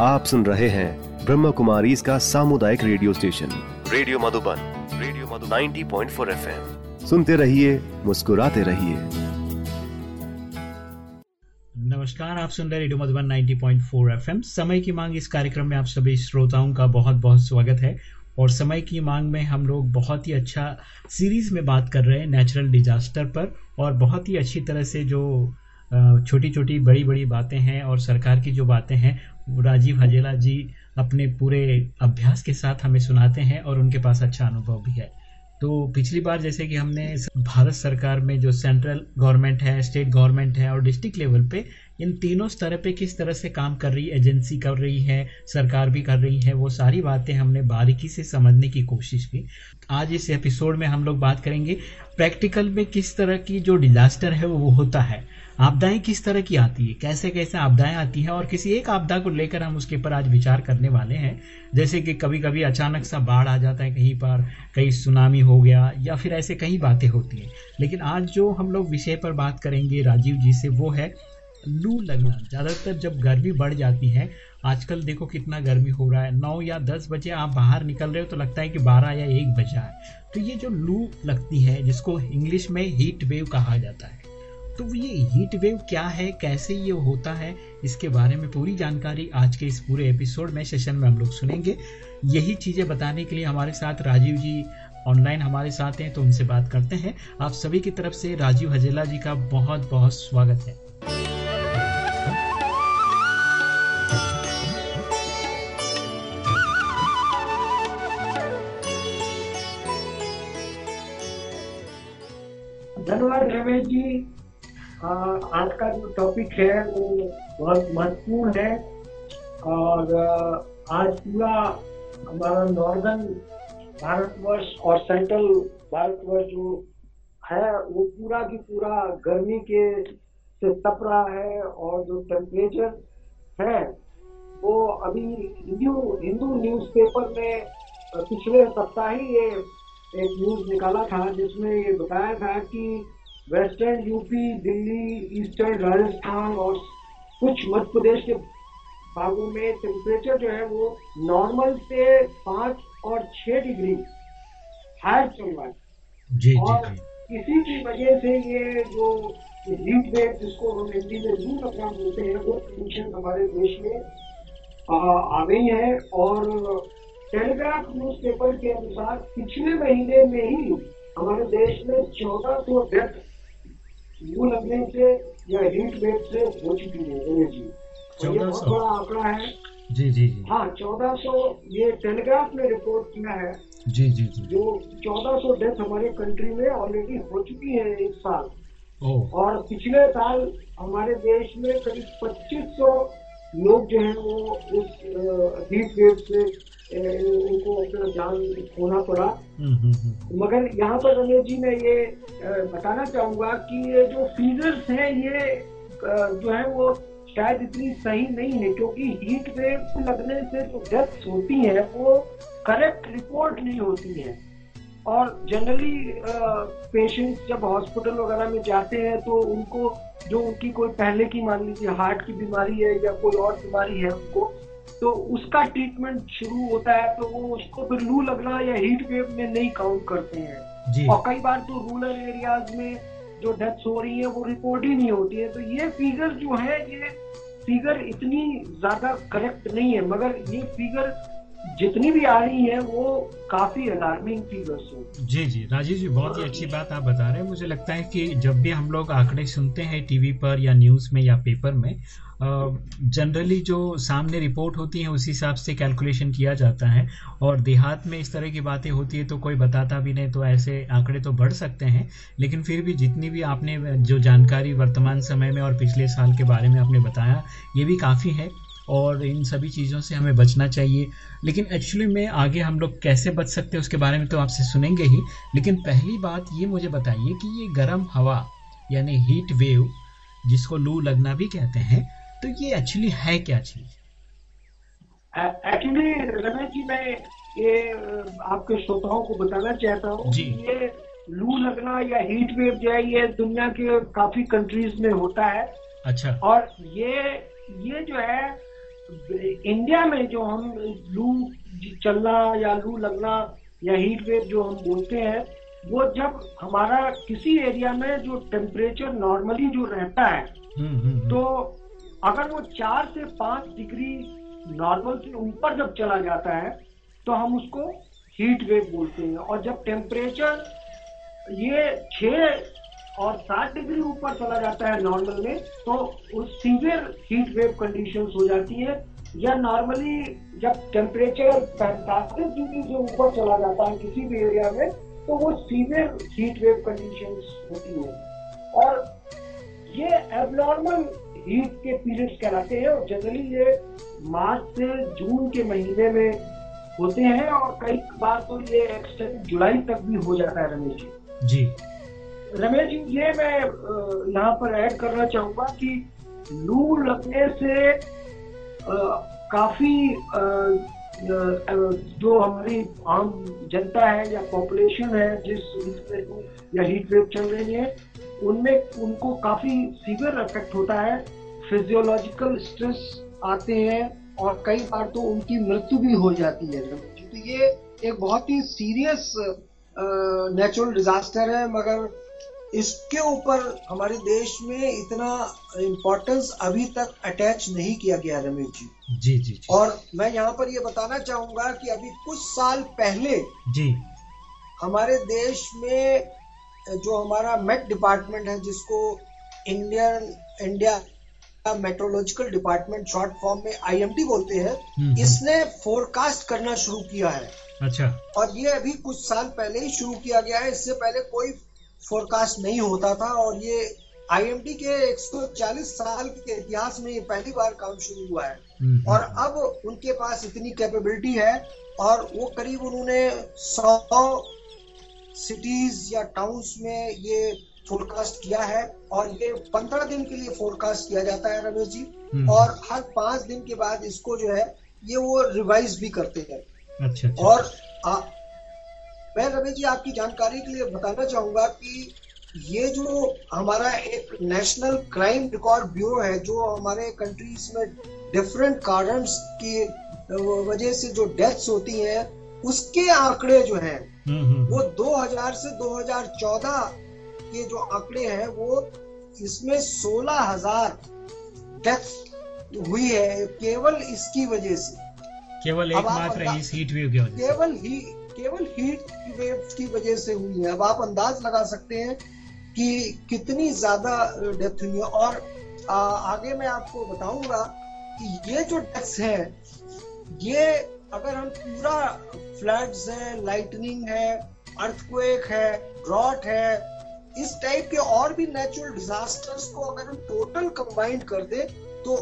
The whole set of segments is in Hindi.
आप सुन रहे हैं ब्रह्म कुमारी इसका सामुदायिक radio station. Radio Madhuban radio Madhu 90.4 point सुनते रहिए मुस्कुराते रहिए। नमस्कार आप सुन रहे रेडियो मधुबन 90.4 एफएम। समय की मांग इस कार्यक्रम में आप सभी श्रोताओं का बहुत बहुत स्वागत है। और समय की मांग में हम लोग बहुत ही अच्छा सीरीज़ में बात कर रहे हैं नेचुरल डिजास्टर पर। और बहुत ही अच्छी तरह से जो छोटी छोटी बड़ी बड़ी बातें हैं और सरकार की जो बातें हैं राजीव हजेला जी अपने पूरे अभ्यास के साथ हमें सुनाते हैं और उनके पास अच्छा अनुभव भी है। तो पिछली बार जैसे कि हमने भारत सरकार में जो सेंट्रल गवर्नमेंट है स्टेट गवर्नमेंट है और डिस्ट्रिक्ट लेवल पे इन तीनों स्तर पे किस तरह से काम कर रही एजेंसी कर रही है, सरकार भी कर रही है, वो सारी बातें हमने बारीकी से समझने की कोशिश की। आज इस एपिसोड में हम लोग बात करेंगे प्रैक्टिकल में किस तरह की जो डिजास्टर है वो होता है। आपदाएँ किस तरह की आती है? कैसे कैसे आपदाएँ आती हैं? और किसी एक आपदा को लेकर हम उसके ऊपर आज विचार करने वाले हैं। जैसे कि कभी कभी अचानक सा बाढ़ आ जाता है कहीं पर, कहीं सुनामी हो गया या फिर ऐसे कई बातें होती हैं। लेकिन आज जो हम लोग विषय पर बात करेंगे राजीव जी से, वो है लू लगना। ज़्यादातर जब गर्मी बढ़ जाती है, आजकल देखो कितना गर्मी हो रहा है। नौ या दस बजे आप बाहर निकल रहे हो तो लगता है कि बारह या एक बजा है। तो ये जो लू लगती है, जिसको इंग्लिश में हीट वेव कहा जाता है। तो ये हीट वेव क्या है? कैसे ये होता है? इसके बारे में पूरी जानकारी आज के इस पूरे एपिसोड में सेशन में हम लोग सुनेंगे। यही चीज़ें बताने के लिए हमारे साथ राजीव जी ऑनलाइन हमारे साथ हैं तो उनसे बात करते हैं। आप सभी की तरफ़ से राजीव हजेला जी का बहुत बहुत स्वागत है। धन्यवाद रमेश जी। आज का जो टॉपिक है, वो बहुत महत्वपूर्ण है। और आज पूरा हमारा नॉर्दर्न भारतवर्ष और सेंट्रल भारतवर्ष जो है, वो पूरा की पूरा गर्मी के से तप रहा है और जो टेम्परेचर है, वो अभी हिंदू हिंदू न्यूज़पेपर में पिछले सप्ताह ही ये एक न्यूज़ निकाला था, जिसमें ये बताया था कि western UP Delhi eastern Rajasthan और कुछ मध्य प्रदेश के भागों में टेम्परेचर जो है वो नॉर्मल से पाँच और छह डिग्री हाई चल रहा है जी, और जी. इसी की वजह से ये जो हीट वेव जिसको हम हिंदी में लू लगना बोलते हैं वो कंडीशन हमारे देश में आ, आ गई है और टेलीग्राफ न्यूज़ पेपर के अनुसार पिछले महीने में ही हमारे देश में चौदह सौ डेथ लू लगने से या से हो चुकी है जी ये बहुत बड़ा आंकड़ा है। जी जी जी। हाँ चौदह सौ ये टेलीग्राफ ने रिपोर्ट किया है। जी जी जी। जो चौदह सौ डेथ हमारे कंट्री में ऑलरेडी हो चुकी है इस साल। और पिछले साल हमारे देश में करीब पच्चीस सौ लोग जो है वो इस हीट वेव से उनको अपना जान खोना पड़ा. मगर यहाँ पर रमेश जी, मैं ये बताना चाहूँगा कि ये जो फीजर्स हैं, ये जो है, वो शायद इतनी सही नहीं है, क्योंकि हीट वेव लगने से जो डेथ्स होती है, वो करेक्ट रिपोर्ट नहीं होती है और जनरली पेशेंट्स जब हॉस्पिटल वगैरह में जाते हैं तो उनको, जो उनकी कोई पहले की मान लीजिए हार्ट की बीमारी है या कोई और बीमारी है, उनको तो उसका ट्रीटमेंट शुरू होता है तो वो उसको फिर लू लगना या हीट वेव में नहीं काउंट करते हैं। जी। और कई बार तो रूरल एरियाज़ में जो डेथ्स हो रही है वो रिपोर्ट ही नहीं होती है। तो ये फिगर जो है ये फिगर इतनी ज़्यादा करेक्ट नहीं है मगर ये फिगर जितनी भी आ रही है वो काफ़ी अलार्मिंग फिगर्स है। जी जी। राजीव जी बहुत ही। अच्छी बात आप बता रहे हैं। मुझे लगता है कि जब भी हम लोग आंकड़े सुनते हैं टीवी पर या न्यूज़ में या पेपर में जनरली जो सामने रिपोर्ट होती है, उस हिसाब से कैलकुलेशन किया जाता है। और देहात में इस तरह की बातें होती है तो कोई बताता भी नहीं तो ऐसे आंकड़े तो बढ़ सकते हैं। लेकिन फिर भी जितनी भी आपने जो जानकारी वर्तमान समय में और पिछले साल के बारे में आपने बताया, ये भी काफ़ी है। और इन सभी चीज़ों से हमें बचना चाहिए। लेकिन एक्चुअली में आगे हम लोग कैसे बच सकते हैं, उसके बारे में तो आपसे सुनेंगे ही। लेकिन पहली बात ये मुझे बताइए कि ये गर्म हवा, यानी हीट वेव जिसको लू लगना भी कहते हैं तो ये एक्चुअली है क्या चीज़ एक्चुअली रमेश जी मैं ये आपके श्रोताओं को बताना चाहता हूँ। ये लू लगना या हीट वेव जो है ये दुनिया के काफ़ी कंट्रीज़ में होता है अच्छा और ये ये जो है इंडिया में जो हम लू चलना या लू लगना या हीट वेव जो हम बोलते हैं वो जब हमारा किसी एरिया में जो टेम्परेचर नॉर्मली जो रहता है हम्म, हम्म, हम्म। तो अगर वो चार से पाँच डिग्री नॉर्मल से ऊपर जब चला जाता है तो हम उसको हीट वेव बोलते हैं। और जब टेम्परेचर ये छः और सात डिग्री ऊपर चला जाता है नॉर्मल में तो उस सीवियर हीट वेव कंडीशन हो जाती है। या नॉर्मली जब टेम्परेचर पैंतालीस डिग्री से ऊपर चला जाता है किसी भी एरिया में तो वो सीवियर हीट वेव कंडीशन होती है। और ये एबनॉर्मल हीट के पीरियड्स कहलाते हैं और जनरली ये मार्च से जून के महीने में होते हैं और कई बार तो ये एक्सटेंड जुलाई तक भी हो जाता है रमेश जी। जी। रमेश जी ये मैं यहाँ पर ऐड करना चाहूँगा कि लू लगने से अ, काफ़ी अ, जो हमारी आम जनता है या पॉपुलेशन है जिस या हीट वेव चल रही है उनमें उनको काफ़ी सीवियर इफ़ेक्ट होता है। फिजियोलॉजिकल स्ट्रेस आते हैं और कई बार तो उनकी मृत्यु भी हो जाती है। तो ये एक बहुत ही सीरियस नेचुरल डिजास्टर है मगर इसके ऊपर हमारे देश में इतना इम्पोर्टेंस अभी तक अटैच नहीं किया गया रमेश जी। जी जी जी। और मैं यहाँ पर ये बताना चाहूँगा कि अभी कुछ साल पहले जी। हमारे देश में जो हमारा मेट डिपार्टमेंट है जिसको Indian India metrological department short form में आईएमडी बोलते हैं हम्म, इसने फोरकास्ट करना शुरू किया है। अच्छा। और ये अभी कुछ साल पहले ही शुरू किया गया है इससे पहले कोई फोरकास्ट नहीं होता था और ये आईएमडी के 140 साल के इतिहास में ये पहली बार काम शुरू हुआ है। हम्म, और अब उनके पास इतनी कैपेबिलिटी है और वो करीब उन्होंने सौ सिटीज़ या टाउन्स में ये फोरकास्ट किया है और ये पंद्रह दिन के लिए फोरकास्ट किया जाता है रमेश जी। हम्म, और हर पाँच दिन के बाद इसको जो है ये वो रिवाइज भी करते हैं। अच्छा अच्छा। और आ, मैं रमेश जी आपकी जानकारी के लिए बताना चाहूँगा कि ये जो हमारा एक नेशनल क्राइम रिकॉर्ड ब्यूरो है जो हमारे कंट्रीज़ में डिफरेंट कारण की वजह से जो डेथ्स होती हैं उसके आंकड़े जो हैं वो 2000 से 2014 के जो आंकड़े हैं वो इसमें 16000 डेथ हुई है केवल इसकी वजह से। केवल अब आप एकमात्र इस हीट वेव की वजह से। केवल ही केवल हीट वेव की वजह से हुई है। अब आप अंदाज लगा सकते हैं कि कितनी ज़्यादा डेथ हुई है। और आ, आगे मैं आपको बताऊँगा कि ये जो डेथ्स है ये अगर हम पूरा फ्लड्स है लाइटनिंग है अर्थक्वेक है ड्रॉट है इस टाइप के और भी नेचुरल डिजास्टर्स को अगर हम टोटल कंबाइंड कर दे तो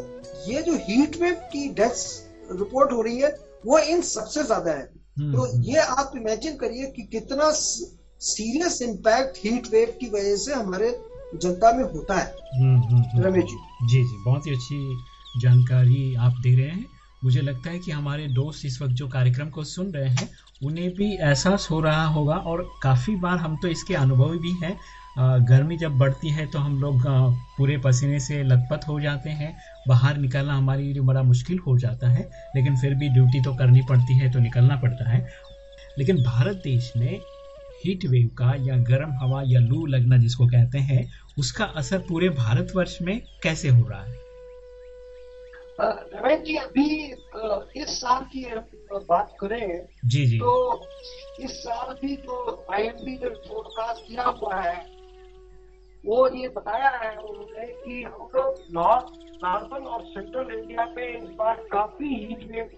ये जो हीट वेव की डेथ्स रिपोर्ट हो रही है वो इन सबसे ज़्यादा है। हम्म, तो हम्म, ये आप इमेजिन करिए कि कितना सीरियस इम्पैक्ट हीट वेव की वजह से हमारे जनता में होता है। हम्म। रमेश जी। जी जी बहुत ही अच्छी जानकारी आप दे रहे हैं। मुझे लगता है कि हमारे दोस्त इस वक्त जो कार्यक्रम को सुन रहे हैं, उन्हें भी एहसास हो रहा होगा और काफ़ी बार हम तो इसके अनुभवी भी हैं। गर्मी जब बढ़ती है तो हम लोग पूरे पसीने से लथपथ हो जाते हैं। बाहर निकलना हमारे लिए बड़ा मुश्किल हो जाता है, लेकिन फिर भी ड्यूटी तो करनी पड़ती है तो निकलना पड़ता है। लेकिन भारत देश में हीट वेव का या गर्म हवा या लू लगना जिसको कहते हैं, उसका असर पूरे भारतवर्ष में कैसे हो रहा है? रमेश जी अभी इस साल की बात करें जी जी। तो इस साल भी जो आईएमडी ने फोरकास्ट किया हुआ है वो ये बताया है उन्होंने कि हम लोग नॉर्थ नॉर्थन और सेंट्रल इंडिया में इस बार काफ़ी हीट वेव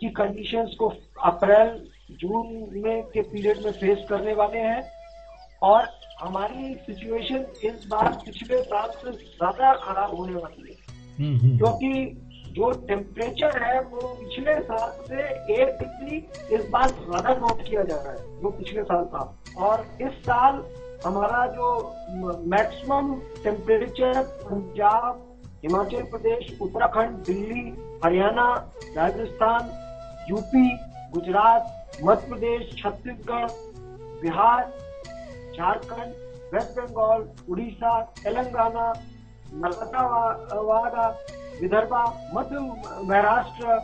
की कंडीशंस को अप्रैल जून में के पीरियड में फेस करने वाले हैं। और हमारी सिचुएशन इस बार पिछले साल से ज़्यादा खराब होने वाली है। हम्म, हम्म, क्योंकि जो टेम्परेचर है वो पिछले साल से एक डिग्री इस बार ज़्यादा नोट किया जा रहा है, जो पिछले साल था। और इस साल हमारा जो maximum temperature Punjab, Himachal Pradesh, Uttarakhand, Delhi, Haryana, Rajasthan, UP, Gujarat, Madhya Pradesh, Chhattisgarh, Bihar, Jharkhand, west Bengal, Orissa, Telangana नलवाड़ा Vidarbha Madhya Maharashtra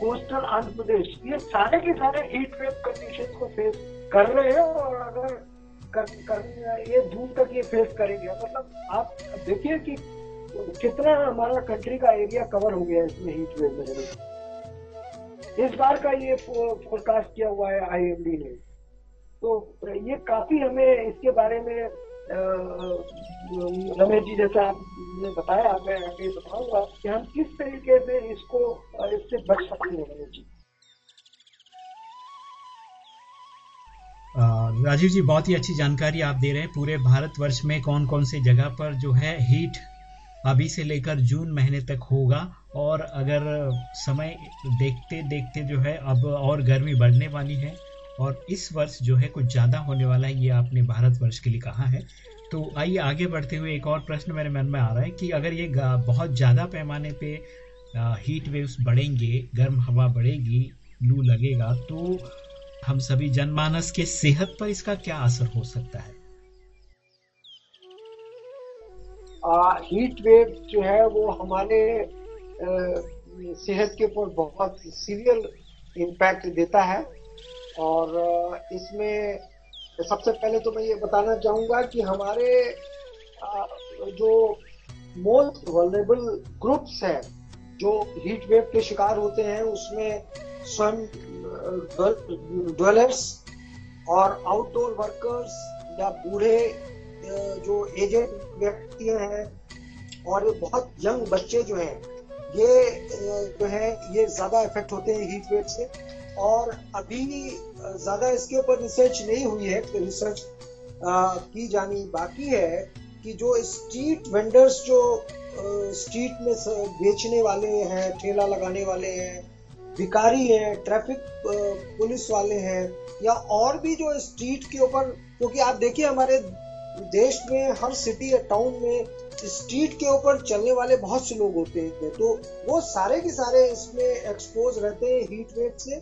coastal Andhra Pradesh ये सारे के सारे हीट वेव कंडीशन को फेस कर रहे हैं और अगर कर, कर ये जून तक ये फेस करेंगे। मतलब आप देखिए कि कितना हमारा कंट्री का एरिया कवर हो गया इसमें हीट वेव में। इस बार का ये फोरकास्ट किया हुआ है आईएमडी ने। तो ये काफ़ी हमें इसके बारे में रमेश जी जैसा आपने बताया, मैं आगे बताऊँगा कि हम किस तरीके से इसको इससे बच सकते हैं, रमेश जी। राजीव जी, बहुत ही अच्छी जानकारी आप दे रहे हैं। पूरे भारतवर्ष में कौन कौन से जगह पर जो है हीट अभी से लेकर जून महीने तक होगा और अगर समय देखते देखते जो है अब और गर्मी बढ़ने वाली है और इस वर्ष जो है कुछ ज़्यादा होने वाला है ये आपने भारतवर्ष के लिए कहा है। तो आइए आगे बढ़ते हुए एक और प्रश्न मेरे मन में आ रहा है कि अगर ये बहुत ज़्यादा पैमाने पे हीट वेव्स बढ़ेंगे गर्म हवा बढ़ेगी लू लगेगा तो हम सभी जनमानस के सेहत पर इसका क्या असर हो सकता है? आ, हीट वेव जो है वो हमारे सेहत के ऊपर बहुत सीरियल इम्पैक्ट देता है। और इसमें सबसे पहले तो मैं ये बताना चाहूँगा कि हमारे जो मोस्ट वनरेबल ग्रुप्स हैं, जो हीट वेव के शिकार होते हैं, उसमें स्वयं ड्वेलर्स और आउटडोर वर्कर्स या बूढ़े जो एजेड व्यक्ति हैं और बहुत यंग बच्चे जो हैं, ये जो है, ये ज़्यादा इफ़ेक्ट होते हैं हीट वेव से। और अभी ज़्यादा इसके ऊपर रिसर्च नहीं हुई है तो रिसर्च की जानी बाकी है कि जो स्ट्रीट वेंडर्स जो स्ट्रीट में बेचने वाले हैं, ठेला लगाने वाले हैं भिकारी हैं ट्रैफ़िक पुलिस वाले हैं, या और भी जो स्ट्रीट के ऊपर, क्योंकि आप देखिए हमारे देश में, हर सिटी या टाउन में स्ट्रीट के ऊपर चलने वाले बहुत से लोग होते हैं। तो वो सारे के सारे इसमें एक्सपोज रहते हैं हीट वेव से।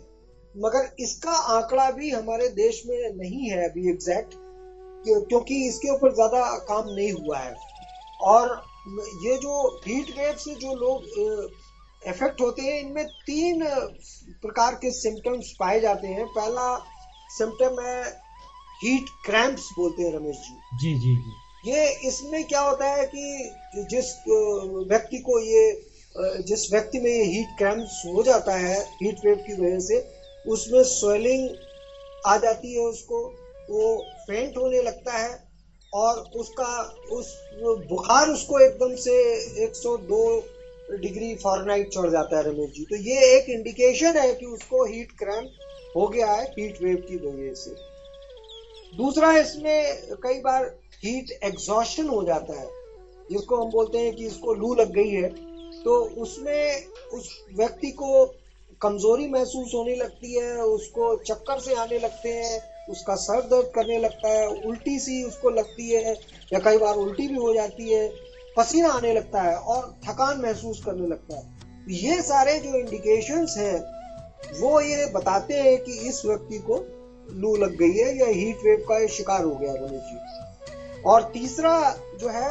मगर इसका आंकड़ा भी हमारे देश में नहीं है अभी एग्जैक्ट क्योंकि इसके ऊपर ज़्यादा काम नहीं हुआ है। और ये जो हीट वेव से जो लोग इफ़ेक्ट होते हैं इनमें तीन प्रकार के सिम्टम्स पाए जाते हैं। पहला सिम्टम है हीट क्रैम्प्स बोलते हैं रमेश जी। जी जी जी। ये इसमें क्या होता है कि जिस व्यक्ति को ये जिस व्यक्ति में ये हीट क्रैम्प्स हो जाता है हीट वेव की वजह से उसमें स्वेलिंग आ जाती है उसको, वो फेंट होने लगता है और उसका, उस बुखार उसको एकदम से 102 डिग्री फॉरनाइट चढ़ जाता है रमेश जी। तो ये एक इंडिकेशन है कि उसको हीट क्रैम्प हो गया है हीट वेव की वजह से। दूसरा इसमें कई बार हीट एग्जॉशन हो जाता है, जिसको हम बोलते हैं कि इसको लू लग गई है। तो उसमें उस व्यक्ति को कमज़ोरी महसूस होने लगती है, उसको चक्कर से आने लगते हैं, उसका सर दर्द करने लगता है, उल्टी सी उसको लगती है या कई बार उल्टी भी हो जाती है, पसीना आने लगता है और थकान महसूस करने लगता है। ये सारे जो इंडिकेशंस हैं, वो ये बताते हैं कि इस व्यक्ति को लू लग गई है या हीट वेव का शिकार हो गया रमेश जी। और तीसरा जो है,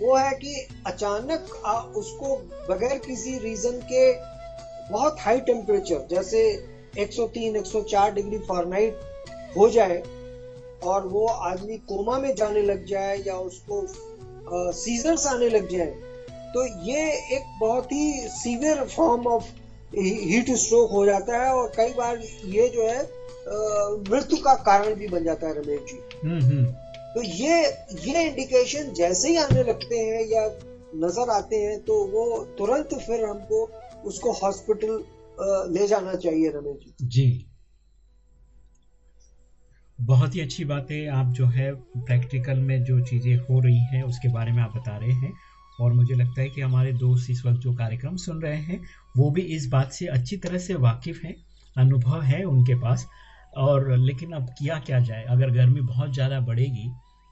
वो है कि अचानक उसको बगैर किसी रीजन के बहुत हाई टेम्परेचर जैसे 103 104 डिग्री फॉरनाइट हो जाए और वो आदमी कोमा में जाने लग जाए या उसको सीजर्स आने लग जाए तो ये एक बहुत ही severe form of heat stroke हो जाता है और कई बार ये जो है मृत्यु का कारण भी बन जाता है रमेश जी हम्म, हम्म। तो ये ये इंडिकेशन जैसे ही आने लगते हैं या नज़र आते हैं तो वो तुरंत फिर हमको उसको हॉस्पिटल ले जाना चाहिए रमेश जी। जी। बहुत ही अच्छी बात है आप जो है प्रैक्टिकल में जो चीज़ें हो रही हैं, उसके बारे में आप बता रहे हैं। और मुझे लगता है कि हमारे दोस्त इस वक्त जो कार्यक्रम सुन रहे हैं, वो भी इस बात से अच्छी तरह से वाकिफ हैं, अनुभव है उनके पास। और लेकिन अब किया क्या जाए? अगर गर्मी बहुत ज़्यादा बढ़ेगी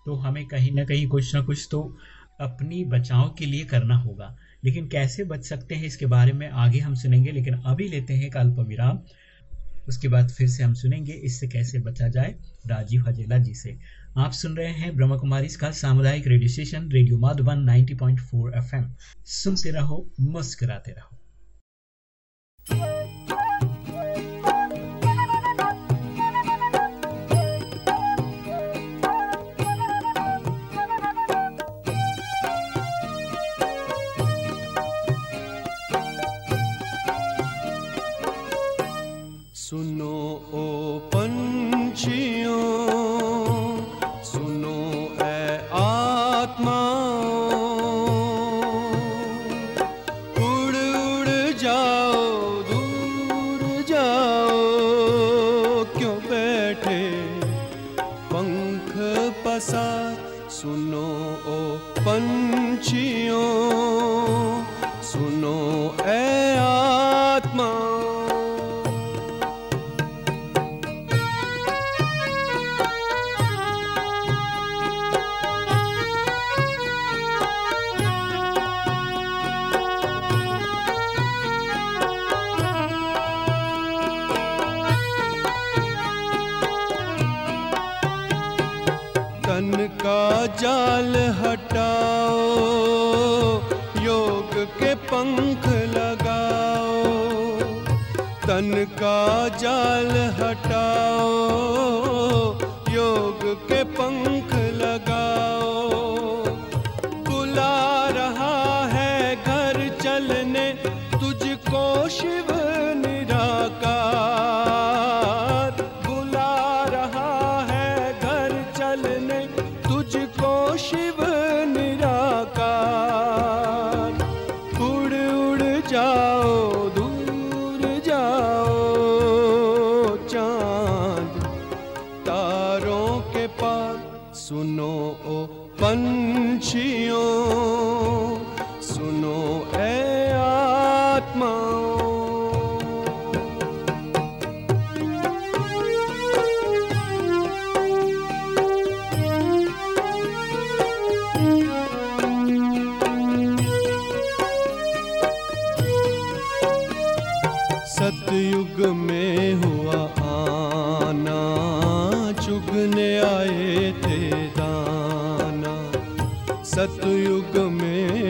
तो हमें कहीं ना कहीं कुछ ना कुछ तो अपनी बचाव के लिए करना होगा। लेकिन कैसे बच सकते हैं इसके बारे में आगे हम सुनेंगे, लेकिन अभी लेते हैं एक अल्प विराम उसके बाद फिर से हम सुनेंगे, इससे कैसे बचा जाए राजीव हजेला जी से। आप सुन रहे हैं ब्रह्म कुमारी का सामुदायिक radio station, radio Madhuban F M सुनते रहो, मुस्कुराते रहो।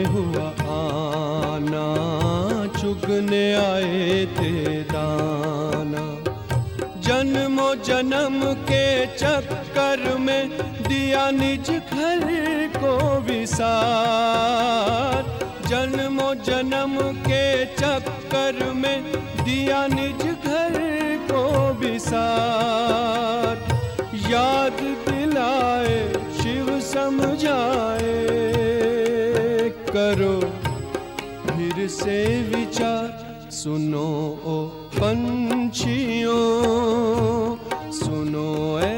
हुआ आना, चुगने आए थे दाना। जन्मो जन्म के चक्कर में दिया निज घर को विसार। जन्मो जन्म के चक्कर में दिया निज घर को विसार। याद दिलाए, शिव समझाए। करो फिर से विचार सुनो ओ पंछियों सुनो ए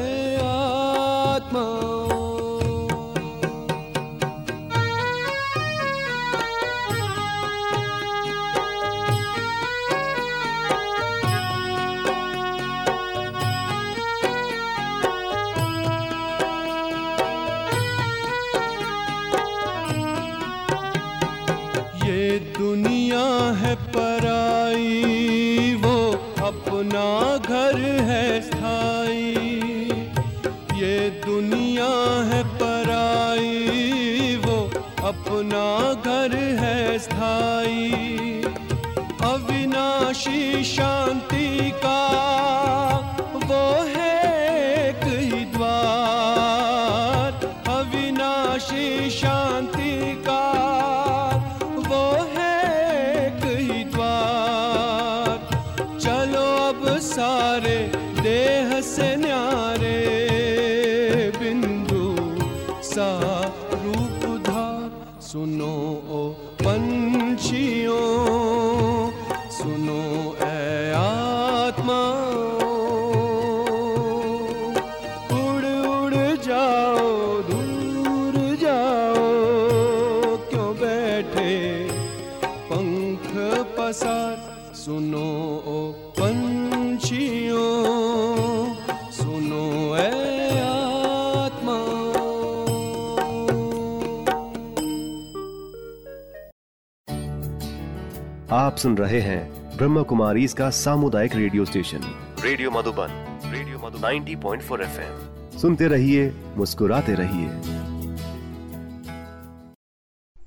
ओ पंछियों सुनो सुन रहे हैं ब्रह्म कुमारी इसका सामुदायिक radio station. Radio Madhuban radio Madhu 90.4 point सुनते रहिए मुस्कुराते रहिए।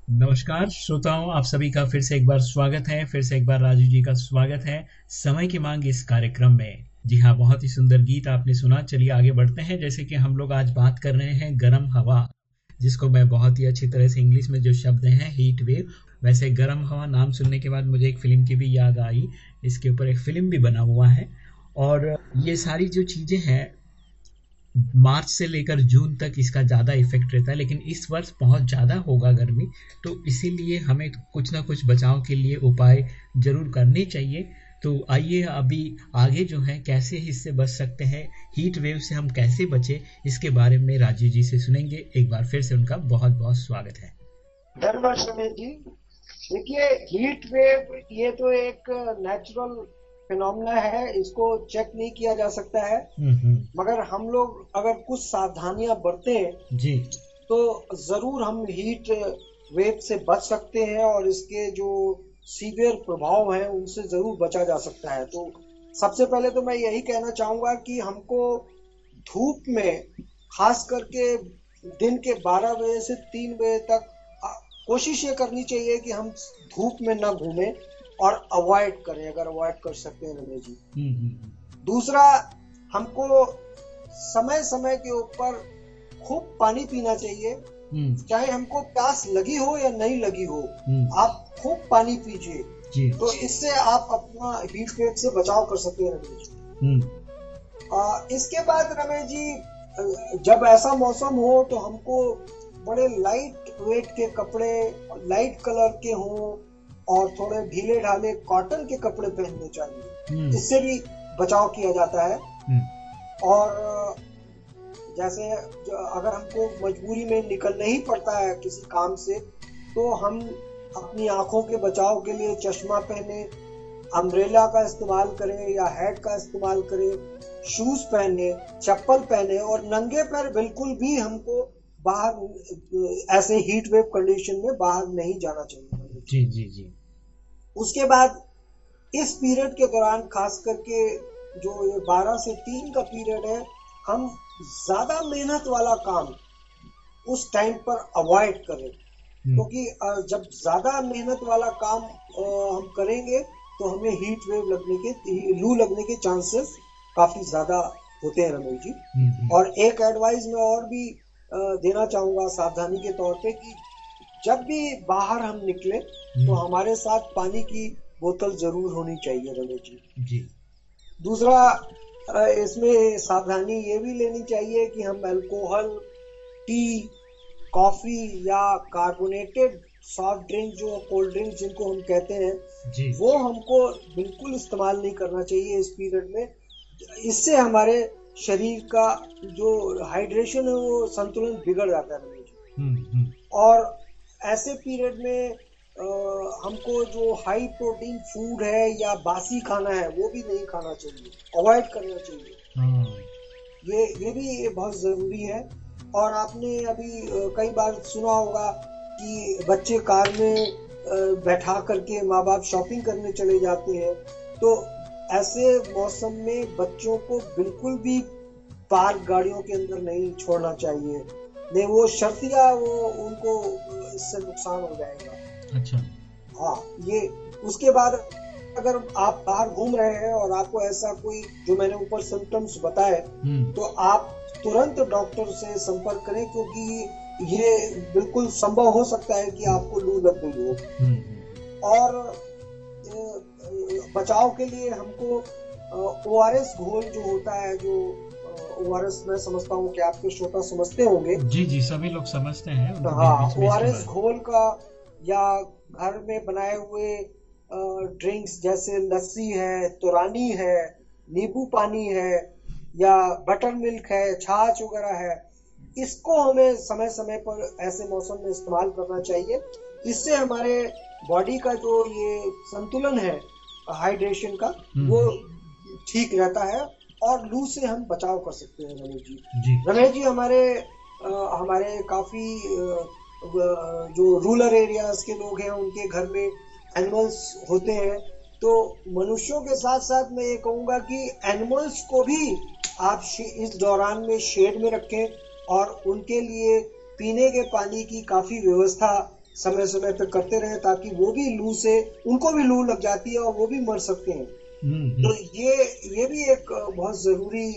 नमस्कार श्रोताओं आप सभी का फिर से एक बार स्वागत है फिर से एक बार राजू जी का स्वागत है समय की मांग इस कार्यक्रम में। जी हाँ बहुत ही सुंदर गीत आपने सुना। चलिए आगे बढ़ते हैं जैसे कि हम लोग आज बात कर रहे हैं गर्म हवा जिसको मैं बहुत ही अच्छी तरह से इंग्लिश में जो शब्द हैं हीट वेव वैसे गर्म हवा नाम सुनने के बाद मुझे एक फ़िल्म की भी याद आई। इसके ऊपर एक फ़िल्म भी बना हुआ है। और ये सारी जो चीज़ें हैं, मार्च से लेकर जून तक इसका ज़्यादा इफ़ेक्ट रहता है, लेकिन इस वर्ष बहुत ज़्यादा होगा गर्मी। तो इसीलिए हमें कुछ ना कुछ बचाव के लिए उपाय ज़रूर करने चाहिए। तो आइए अभी आगे जो है, कैसे इससे बच सकते हैं हीट वेव से हम कैसे बचे, इसके बारे में राजीव जी से सुनेंगे। एक बार फिर से उनका बहुत बहुत स्वागत है। धन्यवाद जी। देखिए हीट वेव ये तो एक नेचुरल फिनोमिना है इसको चेक नहीं किया जा सकता है। मगर हम लोग अगर कुछ सावधानियाँ बरते जी। तो ज़रूर हम हीट वेव से बच सकते हैं और इसके जो सीवियर प्रभाव हैं उनसे ज़रूर बचा जा सकता है। तो सबसे पहले तो मैं यही कहना चाहूँगा कि हमको धूप में खास करके दिन के 12 बजे से 3 बजे तक कोशिश ये करनी चाहिए कि हम धूप में ना घूमें और अवॉइड करें अगर अवॉइड कर सकते हैं रमेश जी। हम्म, हम्म, दूसरा हमको समय समय के ऊपर खूब पानी पीना चाहिए। हम्म, चाहे हमको प्यास लगी हो या नहीं लगी हो हम्म, आप खूब पानी पीजिए। तो इससे आप अपना हीट वेव से बचाव कर सकते हैं रमेश जी। हम्म, आ, इसके बाद रमेश जी जब ऐसा मौसम हो तो हमको बड़े लाइट वेट के कपड़े लाइट कलर के हों और थोड़े ढीले ढाले कॉटन के कपड़े पहनने चाहिए। हम्म, इससे भी बचाव किया जाता है। हम्म, और जैसे अगर हमको मजबूरी में निकलना ही पड़ता है किसी काम से तो हम अपनी आँखों के बचाव के लिए चश्मा पहने अम्ब्रेला का इस्तेमाल करें या हैट का इस्तेमाल करें शूज़ पहने चप्पल पहने और नंगे पैर बिल्कुल भी हमको बाहर ऐसे हीट वेव कंडीशन में बाहर नहीं जाना चाहिए। जी जी जी। उसके बाद इस पीरियड के दौरान खास करके जो ये 12 से तीन का पीरियड है हम ज़्यादा मेहनत वाला काम उस टाइम पर अवॉइड करें। हम्म, क्योंकि अ, जब ज़्यादा मेहनत वाला काम हम करेंगे तो हमें हीट वेव लगने के लू लगने के चांसेस काफ़ी ज़्यादा होते हैं रमेश जी। हम्म, हम्म, और एक एडवाइस मैं और भी देना चाहूँगा सावधानी के तौर पे कि जब भी बाहर हम निकले तो हम्म, हमारे साथ पानी की बोतल ज़रूर होनी चाहिए रमेश जी। जी। दूसरा इसमें सावधानी ये भी लेनी चाहिए कि हम अल्कोहल टी कॉफ़ी या कार्बोनेटेड सॉफ्ट ड्रिंक जो कोल्ड ड्रिंक जिनको हम कहते हैं जी। वो हमको बिल्कुल इस्तेमाल नहीं करना चाहिए इस पीरियड में। इससे हमारे शरीर का जो हाइड्रेशन है वो संतुलन बिगड़ जाता है। हम्म, हम्म, और ऐसे पीरियड में अ, हमको जो हाई प्रोटीन फ़ूड है या बासी खाना है वो भी नहीं खाना चाहिए। अवॉइड करना चाहिए। हाँ, ये ये भी बहुत ज़रूरी है। और आपने अभी कई बार सुना होगा कि बच्चे कार में बैठा करके माँ बाप शॉपिंग करने चले जाते हैं। तो ऐसे मौसम में बच्चों को बिल्कुल भी पार्क गाड़ियों के अंदर नहीं छोड़ना चाहिए। नहीं वो शर्तिया वो उनको इससे नुकसान हो जाएगा। अच्छा। हाँ ये उसके बाद अगर आप बाहर घूम रहे हैं और आपको ऐसा कोई जो मैंने ऊपर सिम्टम्स बताए हम्म, तो आप तुरंत डॉक्टर से संपर्क करें क्योंकि ये बिल्कुल संभव हो सकता है कि आपको लू लग गई हो। हम्म, और बचाव के लिए हमको ओ आर एस घोल जो होता है जो ओ आर एस मैं समझता हूँ कि आपके श्रोता समझते होंगे। जी जी सभी लोग समझते हैं हाँ ओ आर एस घोल का या घर में बनाए हुए ड्रिंक्स जैसे लस्सी है तुरानी है नींबू पानी है या बटर मिल्क है छाछ वगैरह है इसको हमें समय समय पर ऐसे मौसम में इस्तेमाल करना चाहिए। इससे हमारे बॉडी का जो ये संतुलन है हाइड्रेशन का हम्म। वो ठीक रहता है और लू से हम बचाव कर सकते हैं रमेश जी। जी। रमेश जी हमारे अ, हमारे काफ़ी व- जो रूरल एरियाज़ के लोग हैं उनके घर में एनिमल्स होते हैं। तो मनुष्यों के साथ साथ मैं ये कहूँगा कि एनिमल्स को भी आप इस दौरान में शेड में रखें और उनके लिए पीने के पानी की काफ़ी व्यवस्था समय समय पर करते रहे ताकि वो भी लू से उनको भी लू लग जाती है और वो भी मर सकते हैं हम्म, हम्म। तो ये ये भी एक बहुत ज़रूरी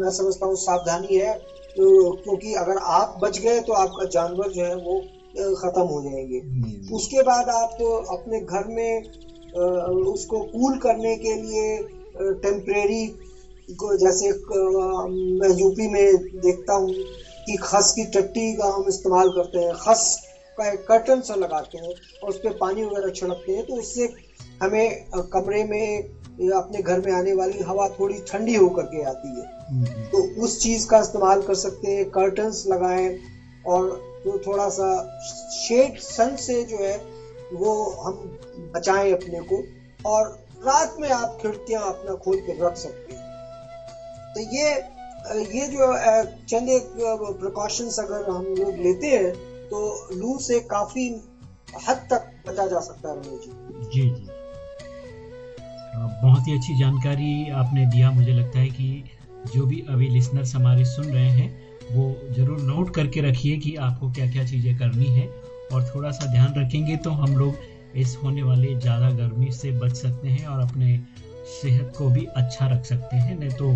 मैं समझता हूँ सावधानी है तो, क्योंकि अगर आप बच गए तो आपका जानवर जो है वो खत्म हो जाएँगे हम्म। उसके बाद आप अपने घर में उसको कूल करने के लिए टेम्परेरी जैसे मैं यूपी में देखता हूँ कि खस की टट्टी का हम इस्तेमाल करते हैं खस कर्टन सा लगाते हैं और उस पर पानी वगैरह छिड़कते हैं तो उससे हमें कमरे में अपने घर में आने वाली हवा थोड़ी ठंडी होकर के आती है हम्म। तो उस चीज़ का इस्तेमाल कर सकते हैं कर्टन्स लगाएँ और तो थोड़ा सा शेड सन से जो है वो हम बचाएँ अपने को और रात में आप खिड़कियाँ अपना खोल के रख सकते हैं तो ये ये जो चंद एक प्रिकॉशंस अगर हम लोग लेते हैं तो लू से काफ़ी हद तक बचा जा सकता है जी। जी जी। बहुत ही अच्छी जानकारी आपने दिया। मुझे लगता है कि जो भी अभी लिसनर्स हमारे सुन रहे हैं, वो ज़रूर नोट करके रखिए कि आपको क्या क्या चीज़ें करनी है। और थोड़ा सा ध्यान रखेंगे तो हम लोग इस होने वाले ज़्यादा गर्मी से बच सकते हैं और अपने सेहत को भी अच्छा रख सकते हैं। नहीं तो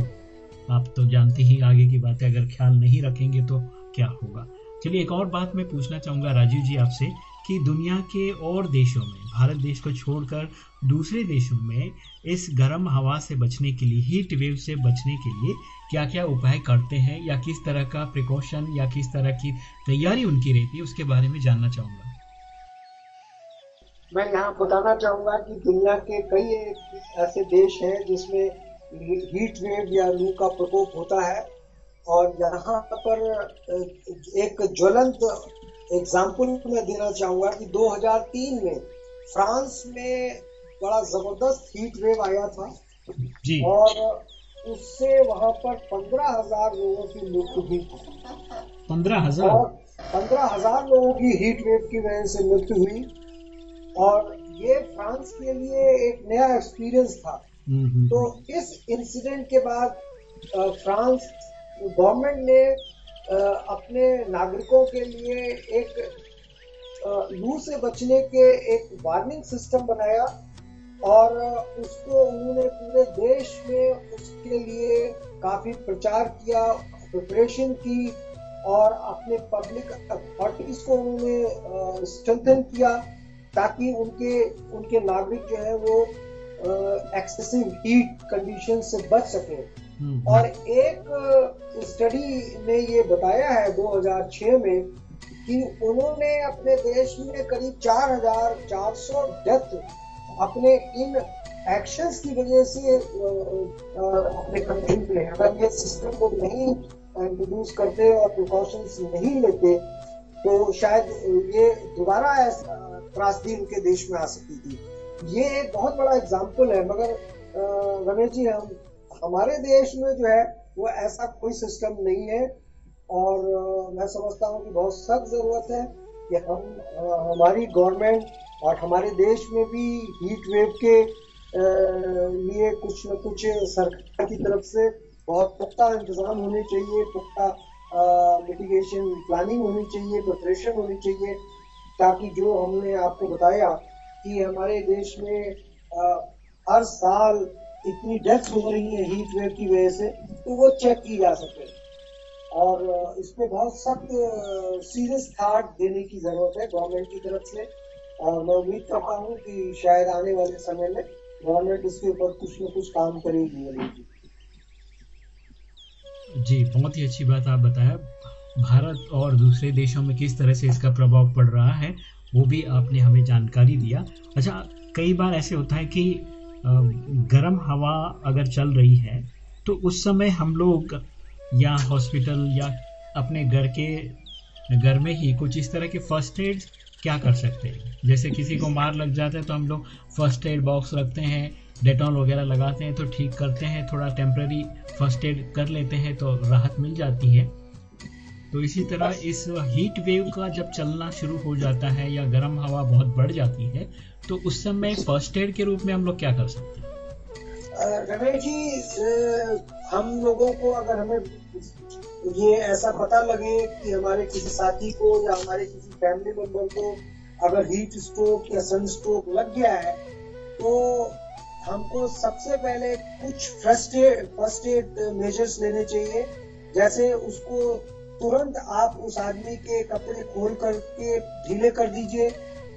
आप तो जानते ही आगे की बातें अगर ख्याल नहीं रखेंगे तो क्या होगा। चलिए एक और बात मैं पूछना चाहूँगा राजीव जी आपसे कि दुनिया के और देशों में, भारत देश को छोड़कर दूसरे देशों में इस गर्म हवा से बचने के लिए हीट वेव से बचने के लिए क्या क्या उपाय करते हैं या किस तरह का प्रिकॉशन या किस तरह की तैयारी उनकी रहती है, उसके बारे में जानना चाहूँगा। मैं यहाँ बताना चाहूँगा कि दुनिया के कई ऐसे देश हैं जिसमें हीट वेव या लू का प्रकोप होता है। और यहाँ पर एक ज्वलंत एग्ज़ाम्पल मैं देना चाहूँगा कि 2003 में फ्रांस में बड़ा ज़बरदस्त हीट वेव आया था। जी। और उससे वहाँ पर पंद्रह हज़ार लोगों की मृत्यु हुई थी। पंद्रह हज़ार? पंद्रह हज़ार लोगों की हीट वेव की वजह से मृत्यु हुई। और ये फ्रांस के लिए एक नया एक्सपीरियंस था। हम्म, हम्म, तो हम्म। इस इंसिडेंट के बाद फ्रांस गवर्नमेंट ने अपने नागरिकों के लिए एक लू से बचने के एक वार्निंग सिस्टम बनाया और उसको उन्होंने पूरे देश में उसके लिए काफ़ी प्रचार किया प्रिपरेशन की और अपने पब्लिक अथॉरिटीज को उन्होंने स्ट्रेंथन किया ताकि उनके उनके नागरिक जो है वो एक्सेसिव हीट कंडीशन से बच सके। और एक स्टडी ने ये बताया है 2006 में कि उन्होंने अपने देश में करीब 4,400 डेथ अपने इन एक्शंस की वजह से अपने कंट्री में अगर ये सिस्टम को नहीं इंट्रोड्यूस करते और प्रिकॉशंस नहीं लेते तो शायद ये दोबारा त्रासदी उनके देश में आ सकती थी। ये एक बहुत बड़ा एग्ज़ाम्पल है मगर रमेश जी हम हमारे देश में जो है वो ऐसा कोई सिस्टम नहीं है और मैं समझता हूँ कि बहुत सख्त ज़रूरत है कि हम हमारी गवर्नमेंट और हमारे देश में भी हीट वेव के लिए कुछ न कुछ सरकार की तरफ़ से बहुत पुख्ता इंतज़ाम होने चाहिए पुख्ता मिटिगेशन प्लानिंग होनी चाहिए प्रिपरेशन होनी चाहिए ताकि जो हमने आपको बताया कि हमारे देश में आ, हर साल इतनी डेथ्स हो रही है हीट वेव की वजह से तो वो चेक की जा सके। और इस पर बहुत सख्त सीरियस थाट देने की ज़रूरत है गवर्नमेंट की तरफ़ से। और मैं उम्मीद करता हूँ कि शायद आने वाले समय में गवर्नमेंट इसके ऊपर कुछ न कुछ काम करेगी जी, बहुत ही अच्छी बात आप बताया। भारत और दूसरे देशों में किस तरह से इसका प्रभाव पड़ रहा है, वो भी आपने हमें जानकारी दिया। अच्छा कई बार ऐसे होता है कि गर्म हवा अगर चल रही है तो उस समय हम लोग या हॉस्पिटल या अपने घर के, घर में ही कुछ इस तरह के फ़र्स्ट एड क्या कर सकते हैं? जैसे किसी को मार लग जाता है तो हम लोग फ़र्स्ट एड बॉक्स रखते हैं डेटॉल वगैरह लगाते हैं तो ठीक करते हैं, थोड़ा टेम्प्रेरी फ़र्स्ट एड कर लेते हैं तो राहत मिल जाती है। तो इसी तरह इस हीट वेव का जब चलना शुरू हो जाता है या गर्म हवा बहुत बढ़ जाती है तो उस समय फ़र्स्ट एड के रूप में हम लोग क्या कर सकते हैं? रमेश जी हम लोगों को अगर हमें ये ऐसा पता लगे कि हमारे किसी साथी को या हमारे किसी फैमिली मेंबर को अगर हीट स्ट्रोक या सन स्ट्रोक लग गया है तो हमको सबसे पहले कुछ first aid first aid measures लेने चाहिए। जैसे उसको तुरंत आप उस आदमी के कपड़े खोल करके ढीले कर दीजिए,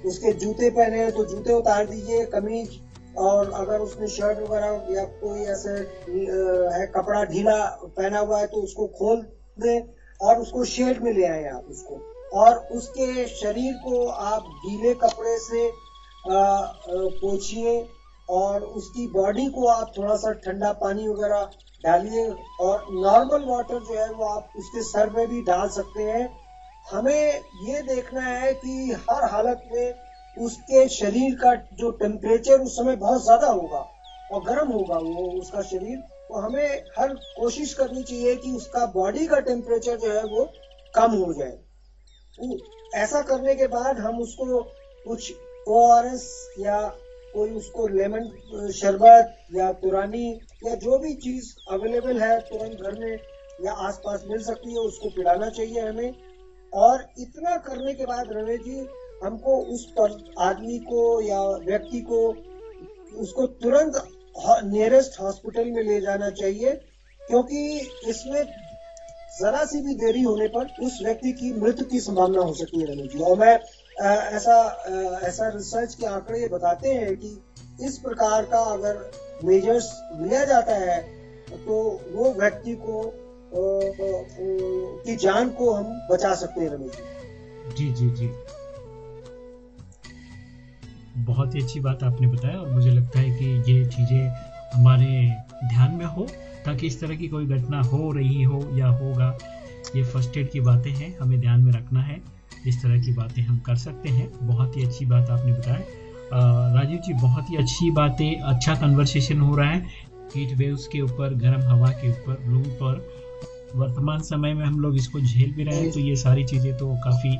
उसके जूते पहने हैं तो जूते उतार दीजिए, कमीज, और अगर उसने शर्ट वगैरह या कोई ऐसे है, कपड़ा ढीला पहना हुआ है तो उसको खोल दें और उसको शेड में ले आए आप उसको। और उसके शरीर को आप गीले कपड़े से पोछिए। और उसकी बॉडी को आप थोड़ा सा ठंडा पानी वगैरह डालिए और नॉर्मल वाटर जो है वो आप उसके सर में भी डाल सकते हैं। हमें ये देखना है कि हर हालत में उसके शरीर का जो टेम्परेचर उस समय बहुत ज़्यादा होगा और गर्म होगा वो, उसका शरीर। तो हमें हर कोशिश करनी चाहिए कि उसका बॉडी का टेम्परेचर जो है वो कम हो जाए। तो ऐसा करने के बाद हम उसको कुछ ओआरएस या कोई उसको लेमन शरबत या पुरानी या जो भी चीज़ अवेलेबल है तुरंत घर में या आसपास मिल सकती है, उसको पिलाना चाहिए हमें। और इतना करने के बाद रवे जी, हमको उस पर आदमी को या व्यक्ति को उसको तुरंत नियरेस्ट हॉस्पिटल में ले जाना चाहिए, क्योंकि इसमें जरा सी भी देरी होने पर उस व्यक्ति की मृत्यु की संभावना हो सकती है रमेश जी। और मैं ऐसा ऐसा रिसर्च के आंकड़े बताते हैं कि इस प्रकार का अगर मेजर्स लिया जाता है तो वो व्यक्ति को की जान को हम बचा सकते हैं रमेश जी। जी जी बहुत ही अच्छी बात आपने बताया और मुझे लगता है कि ये चीज़ें हमारे ध्यान में हो, ताकि इस तरह की कोई घटना हो रही हो या होगा, ये फ़र्स्ट एड की बातें हैं, हमें ध्यान में रखना है। इस तरह की बातें हम कर सकते हैं। बहुत ही अच्छी बात आपने बताया। राजीव जी, बहुत ही अच्छी बातें अच्छा कन्वर्सेशन हो रहा है। हीट वेव्स के ऊपर, गर्म हवा के ऊपर रूम पर। वर्तमान समय में हम लोग इसको झेल भी रहे हैं तो ये सारी चीज़ें तो काफ़ी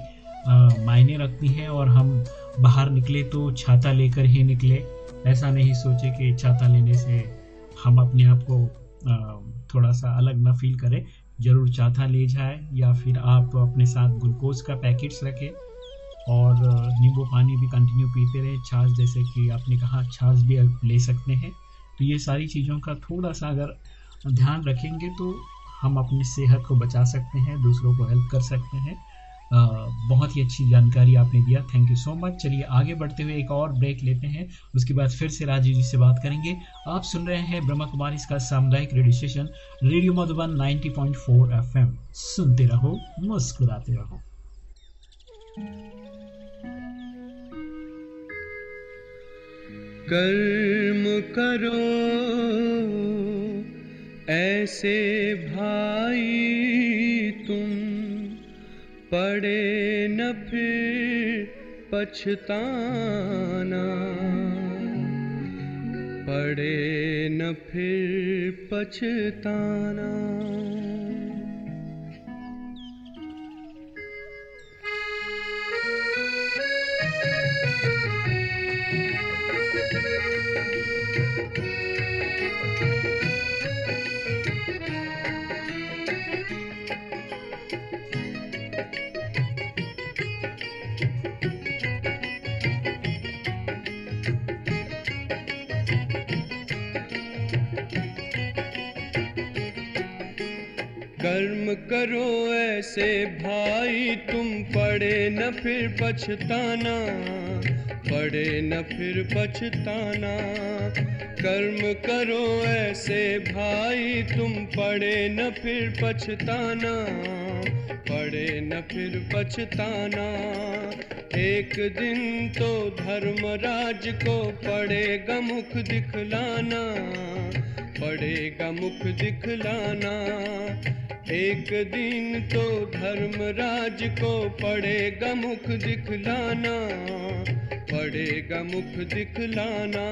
मायने रखती हैं और हम बाहर निकले तो छाता लेकर ही निकले। ऐसा नहीं सोचे कि छाता लेने से हम अपने आप को थोड़ा सा अलग ना फील करें। ज़रूर चाथा ले जाए या फिर आप अपने साथ ग्लूकोज का पैकेट्स रखें और नींबू पानी भी कंटिन्यू पीते रहे। छाछ जैसे कि आपने कहा, छाछ भी ले सकते हैं। तो ये सारी चीज़ों का थोड़ा सा अगर ध्यान रखेंगे तो हम अपनी सेहत को बचा सकते हैं, दूसरों को हेल्प कर सकते हैं। बहुत ही अच्छी जानकारी आपने दिया। थैंक यू सो मच चलिए आगे बढ़ते हुए एक और ब्रेक लेते हैं। उसके बाद फिर से राजीव जी से बात करेंगे। आप सुन रहे हैं ब्रह्मा कुमारी इसका सामुदायिक radio station, radio Madhuban 90.4 FM सुनते रहो, मुस्कुराते रहो। कर्म करो, ऐसे भाई तुम। पड़े न फिर पछताना। पड़े न फिर पछताना। करो ऐसे भाई, तुम पड़े न फिर पछताना पड़े न फिर पछताना। कर्म करो ऐसे भाई, तुम पड़े न फिर पछताना पड़े न फिर पछताना। एक दिन तो धर्मराज को पड़ेगा मुख दिखलाना, पड़ेगा मुख दिखलाना। एक दिन तो धर्मराज को पड़ेगा मुख दिखलाना, पड़ेगा मुख दिखलाना।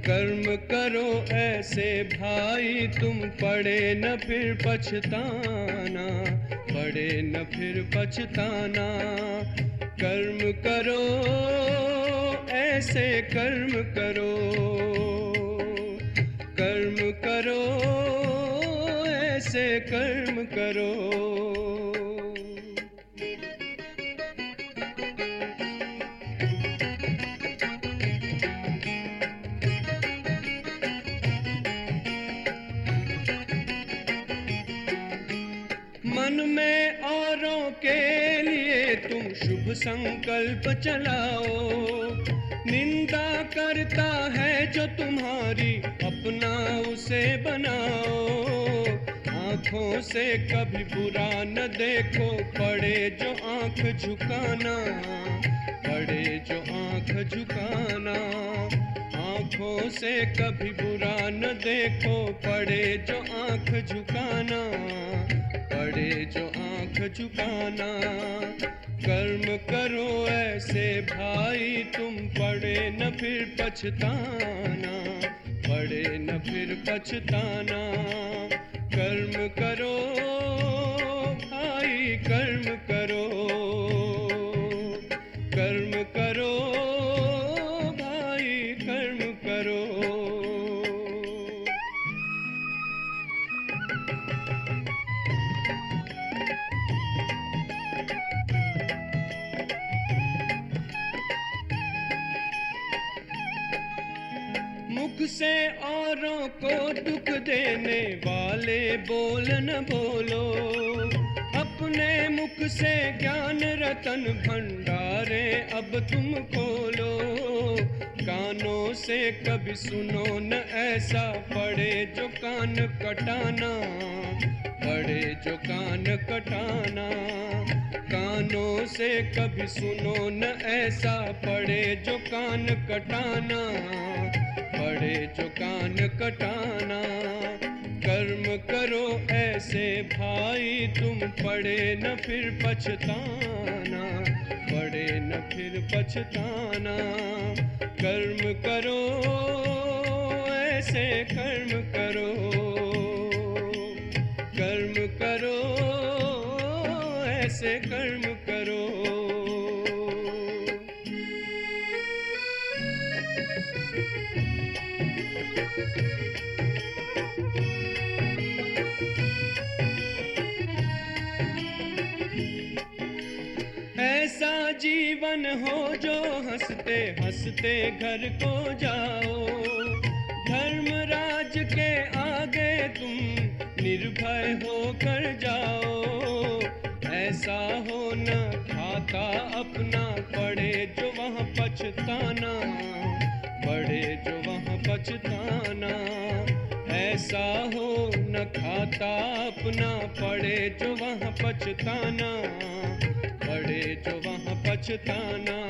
कर्म करो ऐसे भाई, तुम पड़े न फिर पछताना, पड़े न फिर पछताना। कर्म करो, ऐसे कर्म करो कर्म करो। ऐसे कर्म करो। मन में औरों के लिए तुम शुभ संकल्प चलाओ। निंदा करता है जो तुम्हारी, अपना उसे बनाओ। आँखों से कभी बुरा न देखो, पड़े जो आँख झुकाना, पड़े जो आँख झुकाना। आँखों से कभी बुरा न देखो, पड़े जो आँख झुकाना, पड़े जो आँख झुकाना। कर्म करो ऐसे भाई, तुम पड़े न फिर पछताना, पड़े न फिर पछताना। कर्म करो भाई कर्म करो। कर्म करो भाई कर्म करो। मुख से औरों को दुख देने वाले बोल न बोलो। अपने मुख से ज्ञान रतन भंडारे अब तुम खोलो। कानों से कभी सुनो न ऐसा, पड़े जो कान कटाना, पड़े जो कान कटाना। कानों से कभी सुनो न ऐसा, पड़े जो कान कटाना। पड़े चुकान कटाना, कर्म करो ऐसे भाई, तुम पड़े न फिर पछताना, पड़े न फिर पछताना। कर्म करो, ऐसे कर्म करो कर्म करो, ऐसे कर्म ऐसा जीवन हो जो हँसते हँसते घर को जाओ। धर्मराज के आगे तुम निर्भय होकर जाओ। ऐसा हो न खाता अपना, पड़े जो वहाँ पछताना। पड़े जो वहाँ पछताना। ऐसा हो न खाता, अपना पड़े जो वहाँ पछताना। पड़े जो वहाँ पछताना।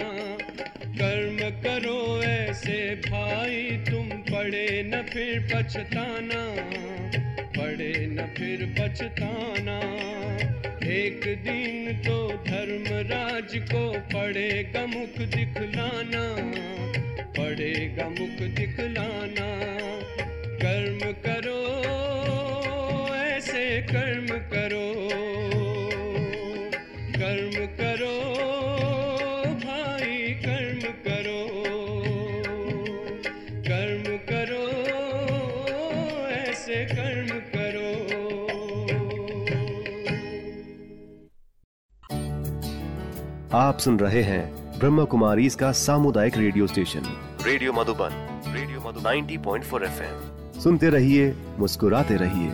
कर्म करो ऐसे भाई, तुम पड़े न फिर पछताना। पड़े न फिर पछताना। एक दिन तो धर्मराज को पड़ेगा मुख दिखलाना। पड़ेगा मुख दिखलाना। कर्म करो, ऐसे कर्म करो। आप सुन रहे हैं ब्रह्म कुमारी इसका सामुदायिक radio station. Radio Madhuban radio Madhuban. 90.4 FM. सुनते रहिए मुस्कुराते रहिए।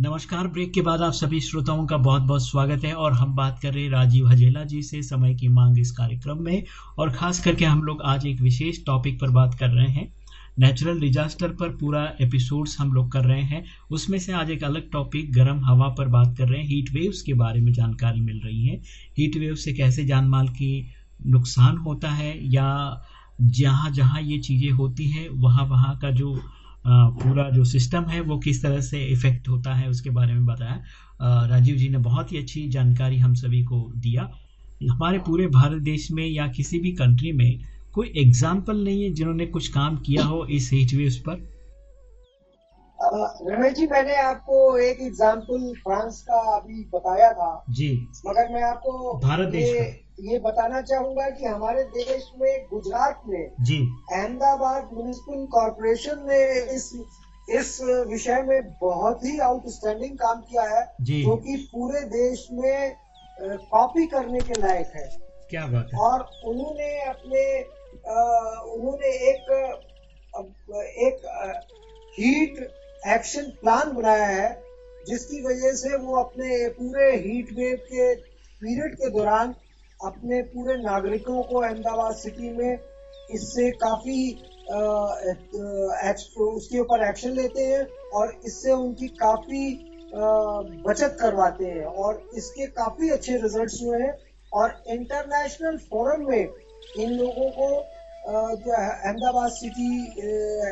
नमस्कार ब्रेक के बाद आप सभी श्रोताओं का बहुत बहुत स्वागत है और हम बात कर रहे हैं राजीव हजेला जी से समय की मांग इस कार्यक्रम में और खास करके हम लोग आज एक विशेष टॉपिक पर बात कर रहे हैं। नेचुरल डिजास्टर पर पूरा एपिसोड्स हम लोग कर रहे हैं। उसमें से आज एक अलग टॉपिक, गर्म हवा पर बात कर रहे हैं। हीट वेव्स के बारे में जानकारी मिल रही है। हीट वेव से कैसे जान माल की नुकसान होता है या जहाँ जहाँ ये चीज़ें होती हैं, वहाँ वहाँ का जो पूरा जो सिस्टम है, वो किस तरह से इफ़ेक्ट होता है, उसके बारे में बताया। राजीव जी ने बहुत ही अच्छी जानकारी हम सभी को दिया। हमारे पूरे भारत देश में या किसी भी कंट्री में कोई एग्ज़ाम्पल नहीं है जिन्होंने कुछ काम किया हो इस हीट वेव्स पर? रमेश जी मैंने आपको एक एग्ज़ाम्पल फ्रांस का अभी बताया था। जी। मगर मैं आपको भारत देश ये, ये बताना चाहूँगा कि हमारे देश में गुजरात में जी। अहमदाबाद म्यूनिसिपल कॉरपोरेशन ने इस इस विषय में बहुत ही आउटस्टैंडिंग काम किया है जो। कि पूरे देश में कॉपी करने के लायक है। क्या बात है? और उन्होंने अपने उन्होंने एक एक हीट एक्शन प्लान बनाया है, जिसकी वजह से वो अपने पूरे हीट वेव के पीरियड के दौरान अपने पूरे नागरिकों को अहमदाबाद सिटी में इससे काफ़ी उसके ऊपर एक्शन लेते हैं और इससे उनकी काफ़ी बचत करवाते हैं और इसके काफ़ी अच्छे रिजल्ट्स हुए हैं और इंटरनेशनल फोरम में इन लोगों को जो अहमदाबाद सिटी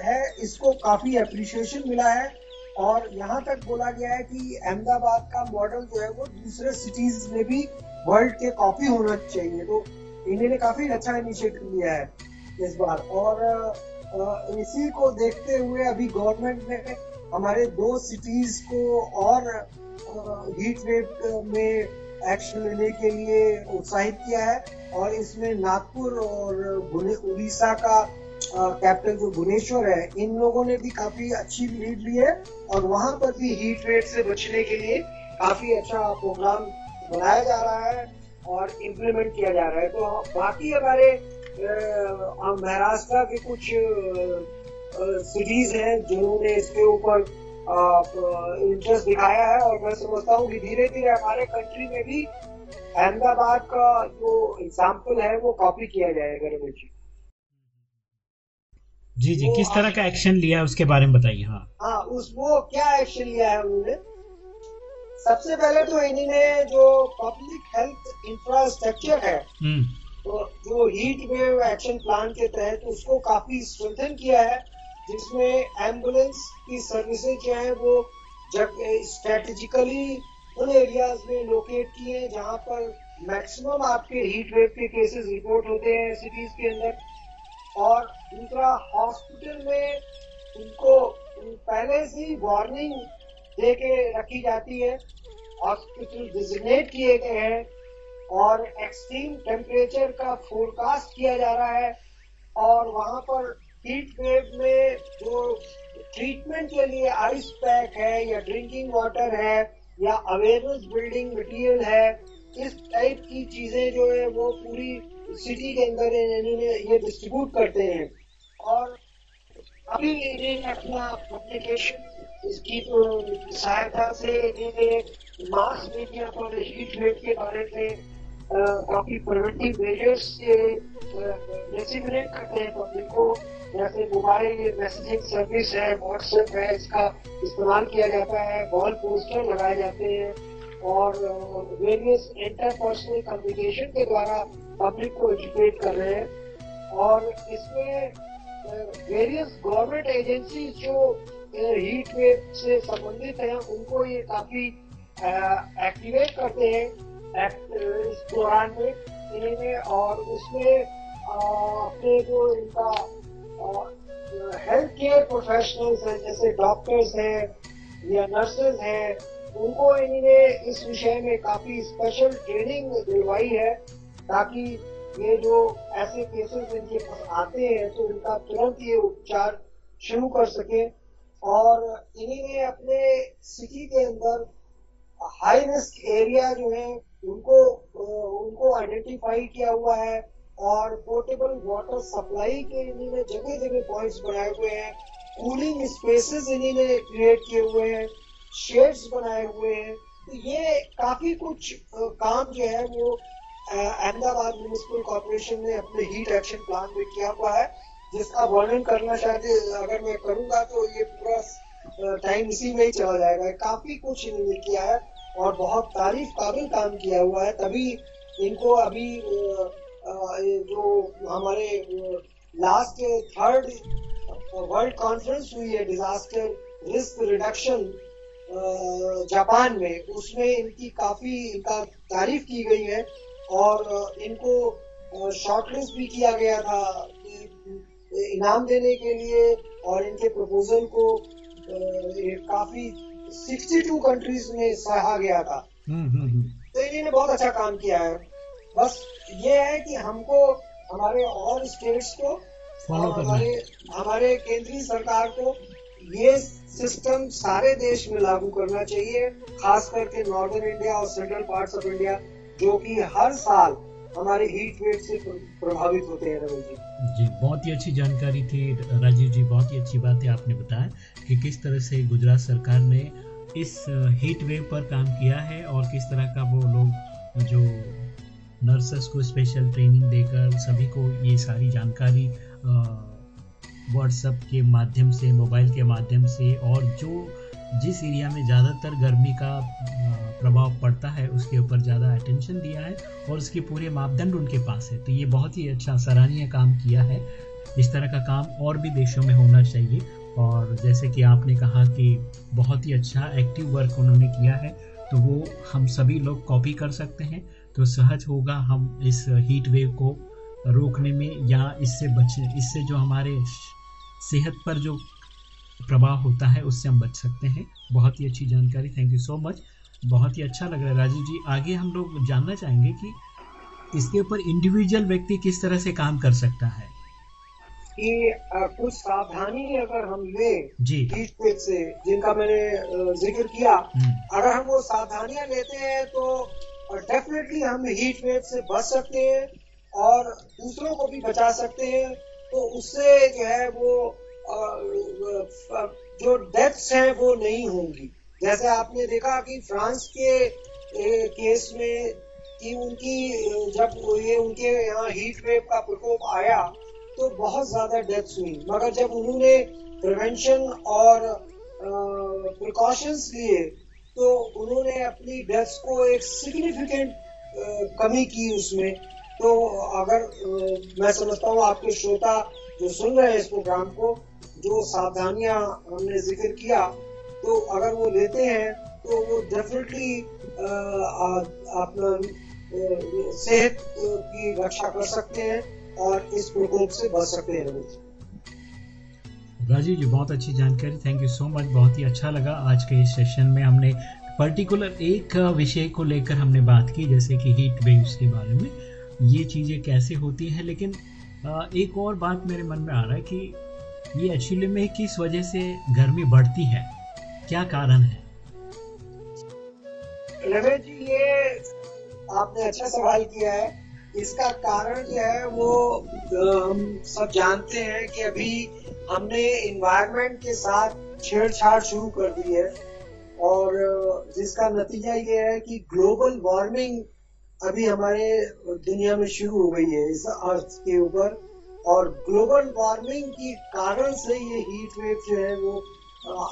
है, इसको काफ़ी अप्रिशिएशन मिला है। और यहाँ तक बोला गया है कि अहमदाबाद का मॉडल जो है, वो दूसरे सिटीज़ में भी वर्ल्ड के कॉपी होना चाहिए। तो इन्होंने काफ़ी अच्छा इनिशिएटिव लिया है इस बार। और इसी को देखते हुए अभी गवर्नमेंट ने हमारे दो सिटीज़ को और हीट वेव में एक्शन लेने के लिए उत्साहित किया है। और इसमें नागपुर और उड़ीसा का कैपिटल जो भुवनेश्वर है, इन लोगों ने भी काफ़ी अच्छी लीड ली है। और वहाँ पर भी हीट वेव से बचने के लिए काफ़ी अच्छा प्रोग्राम बनाया जा रहा है और इम्प्लीमेंट किया जा रहा है। तो बाकी हमारे महाराष्ट्र के कुछ सिटीज़ हैं जिन्होंने इसके ऊपर इंटरेस्ट दिखाया है और मैं समझता हूँ कि धीरे धीरे हमारे कंट्री में भी अहमदाबाद का जो एग्ज़ाम्पल है वो कॉपी किया जाएगा रमेश जी। जी जी किस तरह का एक्शन लिया है उसके बारे में बताइए हाँ। हाँ उस वो क्या एक्शन लिया है उन्होंने? सबसे पहले तो इन्होंने जो पब्लिक हेल्थ इंफ्रास्ट्रक्चर है हम्म। तो जो हीट वेव एक्शन प्लान के तहत उसको काफ़ी स्ट्रेंथन किया है। जिसमें एंबुलेंस की सर्विसेज़ जो है, वो जब स्ट्रेटेजिकली उन एरियाज़ में लोकेट किए हैं जहाँ पर मैक्सिमम आपके हीट वेव के केसेस रिपोर्ट होते हैं सिटीज़ के अंदर। और दूसरा हॉस्पिटल में उनको, पहले से ही वार्निंग दे के रखी जाती है। हॉस्पिटल डिजिग्नेट किए गए हैं और एक्सट्रीम टेम्परेचर का फोरकास्ट किया जा रहा है। और वहाँ पर हीट वेव में जो ट्रीटमेंट के लिए आइस पैक है या ड्रिंकिंग वाटर है या अवेयरनेस बिल्डिंग मटेरियल है, इस टाइप की चीज़ें जो है वो पूरी सिटी के अंदर इन्होंने ये डिस्ट्रीब्यूट करते हैं। और अभी इन्हें अपना पब्लिकेशन इसकी तो सहायता से इन्हें मास मीडिया पर हीट वेव के बारे में काफ़ी प्रिवेंटिव मेजर्स से डिसिमिनेट करते हैं पब्लिक को, जैसे मोबाइल मैसेजिंग सर्विस है व्हाट्सएप है, इसका इस्तेमाल किया जाता है वॉल पोस्टर लगाए जाते हैं, और वेरियस इंटरपर्सनल कम्युनिकेशन के द्वारा पब्लिक को एजुकेट कर रहे हैं, और इसमें वेरियस गवर्नमेंट एजेंसी जो हीट वेव से संबंधित हैं, उनको ये काफ़ी एक्टिवेट करते हैं इस दौरान में इन्हें और उसमें अपने जो इनका हेल्थ केयर प्रोफेशनल्स हैं, जैसे डॉक्टर्स हैं या नर्सेज हैं, उनको इन्होंने इस विषय में काफ़ी स्पेशल ट्रेनिंग दिलवाई है ताकि ये जो ऐसे केसेस इनके पास आते हैं तो उनका तुरंत ये उपचार शुरू कर सके। और इन्होंने अपने सिटी के अंदर हाई रिस्क एरिया जो है उनको उनको आइडेंटिफाई किया हुआ है और पोर्टेबल वाटर सप्लाई के इन्होंने जगह जगह पॉइंट्स बनाए हुए हैं। कूलिंग स्पेसेस इन्होंने क्रिएट किए हुए हैं। शेड्स बनाए हुए हैं। तो ये काफ़ी कुछ काम जो है वो अहमदाबाद म्यूनिसिपल कॉरपोरेशन ने अपने हीट एक्शन प्लान में किया हुआ है, जिसका वर्णन करना चाहते अगर मैं करूँगा तो ये पूरा टाइम इसी में ही चला जाएगा। काफ़ी कुछ इन्होंने किया है। और बहुत तारीफ़ काबिल काम किया हुआ है, तभी इनको अभी जो हमारे लास्ट थर्ड वर्ल्ड कॉन्फ्रेंस हुई है डिजास्टर रिस्क रिडक्शन जापान में, उसमें इनकी काफ़ी, इनका तारीफ़ की गई है और इनको शॉर्टलिस्ट भी किया गया था इनाम देने के लिए और इनके प्रपोजल को काफ़ी 62 कंट्रीज़ में सहा गया था। हम्म, हम्म, हम्म। तो इन्होंने बहुत अच्छा काम किया है। बस ये है कि हमको हमारे और स्टेट्स को हमारे हमारे केंद्रीय सरकार को ये सिस्टम सारे देश में लागू करना चाहिए खास करके नॉर्दर्न इंडिया और सेंट्रल पार्ट्स ऑफ़ इंडिया जो कि हर साल हमारे हीट वेव से प्रभावित होते हैं रवि जी। जी बहुत ही अच्छी जानकारी थी। राजीव जी बहुत ही अच्छी बात है आपने बताया कि किस तरह से गुजरात सरकार ने इस हीट वेव पर काम किया है और किस तरह का वो लोग, जो नर्सेस को स्पेशल ट्रेनिंग देकर सभी को ये सारी जानकारी व्हाट्सएप के माध्यम से मोबाइल के माध्यम से और जो जिस एरिया में ज़्यादातर गर्मी का प्रभाव पड़ता है उसके ऊपर ज़्यादा अटेंशन दिया है और उसके पूरे मापदंड उनके पास है। तो ये बहुत ही अच्छा सराहनीय काम किया है। इस तरह का काम और भी देशों में होना चाहिए। और जैसे कि आपने कहा कि बहुत ही अच्छा एक्टिव वर्क उन्होंने किया है तो वो हम सभी लोग कॉपी कर सकते हैं। तो सहज होगा हम इस हीट वेव को रोकने में या इससे बचने, इससे जो हमारे सेहत पर जो प्रभाव होता है, उससे हम बच सकते हैं। बहुत ही अच्छी जानकारी थैंक यू सो मच बहुत ही अच्छा लग रहा है। राजीव जी, आगे हम लोग जानना चाहेंगे कि इसके ऊपर इंडिविजुअल व्यक्ति किस तरह से काम कर सकता है। कि कुछ सावधानी अगर हम ले हीट से जिनका मैंने ज़िक्र किया हम्म। अगर हम वो सावधानियाँ लेते हैं तो डेफिनेटली हम हीट वेव से बच सकते हैं और दूसरों को भी बचा सकते हैं। तो उससे जो है वो जो डेथ्स हैं वो नहीं होंगी। जैसे आपने देखा कि फ्रांस के केस में कि उनकी जब ये उनके यहाँ हीट वेव का प्रकोप आया तो बहुत ज़्यादा डेथ्स हुई। मगर जब उन्होंने प्रिवेंशन और प्रिकॉशंस लिए तो उन्होंने अपनी डेथ्स को एक सिग्निफिकेंट कमी की उसमें। तो अगर मैं समझता हूँ आपके श्रोता जो सुन रहे हैं इस प्रोग्राम को, जो सावधानियाँ हमने ज़िक्र किया तो अगर वो लेते हैं तो वो डेफिनेटली अपना सेहत की रक्षा कर सकते हैं। और इस प्रकोप से बच सकते हैं राजीव जी बहुत अच्छी जानकारी थैंक यू सो मच बहुत ही अच्छा लगा। आज के इस सेशन में हमने पर्टिकुलर एक विषय को लेकर हमने बात की जैसे कि हीट वेव्स के बारे में। ये चीज़ें कैसे होती हैं लेकिन एक और बात मेरे मन में आ रहा है कि ये एक्चुअली में किस वजह से गर्मी बढ़ती है? क्या कारण है? रमेश जी ये आपने अच्छा सवाल किया है। इसका कारण जो है वो, हम सब जानते हैं कि अभी हमने इन्वायरमेंट के साथ छेड़छाड़ शुरू कर दी है और, जिसका नतीजा ये है कि ग्लोबल वार्मिंग अभी हमारे दुनिया में शुरू हो गई है इस अर्थ के ऊपर और ग्लोबल वार्मिंग के कारण से ये हीट वेव जो है वो,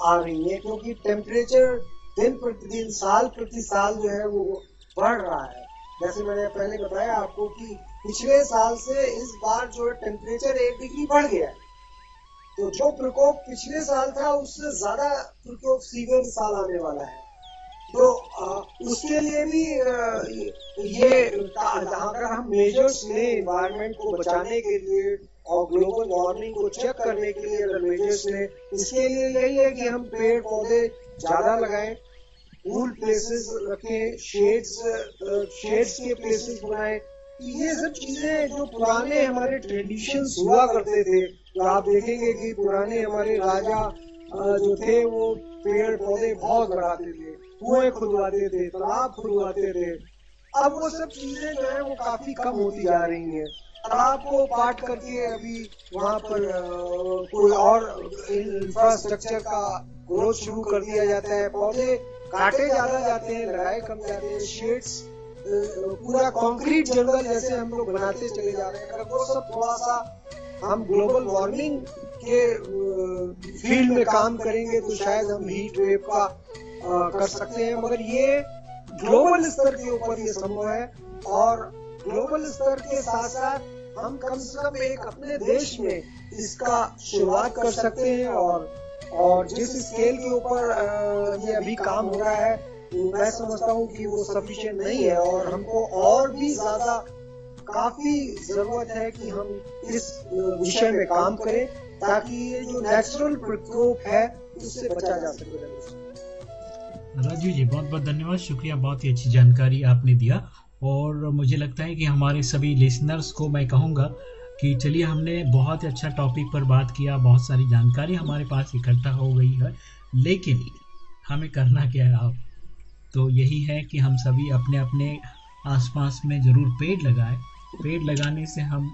आ रही है क्योंकि टेम्परेचर दिन प्रतिदिन, साल प्रति साल जो है वो बढ़ रहा है। जैसे मैंने पहले बताया आपको कि पिछले साल से इस बार जो है टेम्परेचर एक डिग्री बढ़ गया है तो जो प्रकोप पिछले साल था, उससे ज़्यादा प्रकोप सीवियर साल आने वाला है। तो उसके लिए भी ये अगर हम मेजर्स लें इन्वायरमेंट को बचाने के लिए और ग्लोबल वार्मिंग को चेक करने के लिए अगर मेजर्स लें, इसके लिए यही है कि हम पेड़ पौधे ज़्यादा लगाएँ कूल प्लेसेस रखें शेड्स शेड्स के प्लेसेस बनाएँ। ये सब चीज़ें जो पुराने हमारे ट्रेडिशन हुआ करते थे तो आप देखेंगे कि पुराने हमारे राजा जो थे, वो पेड़ पौधे बहुत बढ़ाते थे, कुएँ खुदवाते थे, तालाब खुदवाते थे। अब वो सब चीज़ें जो है, वो काफ़ी कम होती जा रही हैं। तालाब को पाट करके अभी वहाँ पर कोई और इंफ्रास्ट्रक्चर का ग्रोथ शुरू कर दिया जाता है। पौधे काटे ज़्यादा जाते हैं लगाए कम जाते हैं शेड्स पूरा कंक्रीट जंगल जैसे हम लोग बनाते चले जा रहे हैं। अगर वो सब थोड़ा सा हम ग्लोबल वार्मिंग के फ़ील्ड में काम करेंगे तो शायद हम हीट वेव का कर सकते हैं। मगर ये ग्लोबल स्तर के ऊपर ये संभव है और ग्लोबल स्तर के साथ साथ हम कम से कम एक अपने देश में इसका शुरुआत कर सकते हैं और और जिस स्केल के ऊपर ये अभी काम हो रहा है, मैं समझता हूँ कि वो सफिशिएंट नहीं है और हमको और भी ज़्यादा काफ़ी ज़रूरत है कि हम इस विषय में काम करें ताकि ये जो नेचुरल प्रकोप है, उससे बचा जा सके। राजू जी, बहुत बहुत धन्यवाद। शुक्रिया, बहुत ही अच्छी जानकारी आपने दिया। और मुझे लगता है कि हमारे सभी लिसनर्स को मैं कहूँगा कि चलिए हमने बहुत अच्छा टॉपिक पर बात किया, बहुत सारी जानकारी हमारे पास इकट्ठा हो गई है, लेकिन हमें करना क्या है आप तो यही है कि हम सभी अपने अपने आसपास में ज़रूर पेड़ लगाएँ। पेड़ लगाने से हम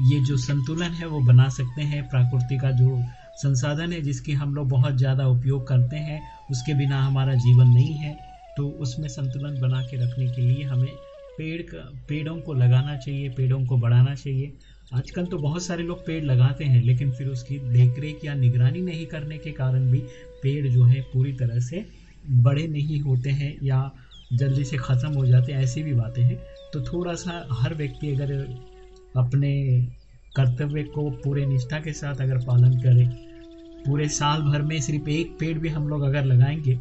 ये जो संतुलन है वो बना सकते हैं। प्रकृति का जो संसाधन है जिसकी हम लोग बहुत ज़्यादा उपयोग करते हैं, उसके बिना हमारा जीवन नहीं है। तो उसमें संतुलन बना के रखने के लिए हमें पेड़ का, पेड़ों को लगाना चाहिए, पेड़ों को बढ़ाना चाहिए। आजकल तो बहुत सारे लोग पेड़ लगाते हैं, लेकिन फिर उसकी देखरेख या निगरानी नहीं करने के कारण भी पेड़ जो है पूरी तरह से बड़े नहीं होते हैं या जल्दी से ख़त्म हो जाते हैं, ऐसी भी बातें हैं। तो थोड़ा सा हर व्यक्ति अगर अपने कर्तव्य को पूरे निष्ठा के साथ अगर पालन करे, पूरे साल भर में सिर्फ़ एक पेड़ भी हम लोग अगर लगाएँगे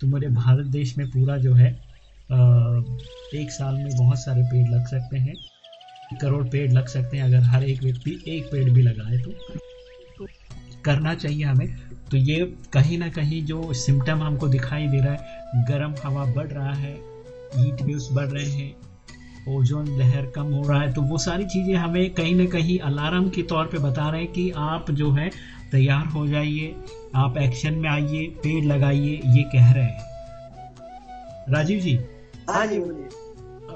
तो मेरे भारत देश में पूरा जो है एक साल में बहुत सारे पेड़ लग सकते हैं। करोड़ पेड़ लग सकते हैं अगर हर एक व्यक्ति एक पेड़ भी लगाए तो, करना चाहिए हमें। तो ये कहीं ना कहीं जो सिम्टम हमको दिखाई दे रहा है गर्म हवा बढ़ रहा है हीट वेव्स बढ़ रहे हैं ओजोन लहर कम हो रहा है तो वो सारी चीज़ें हमें कहीं ना कहीं अलार्म के तौर पे बता रहे हैं कि आप जो है तैयार हो जाइए आप एक्शन में आइए पेड़ लगाइए ये कह रहे हैं। राजीव जी? हाँ जी बोलिए।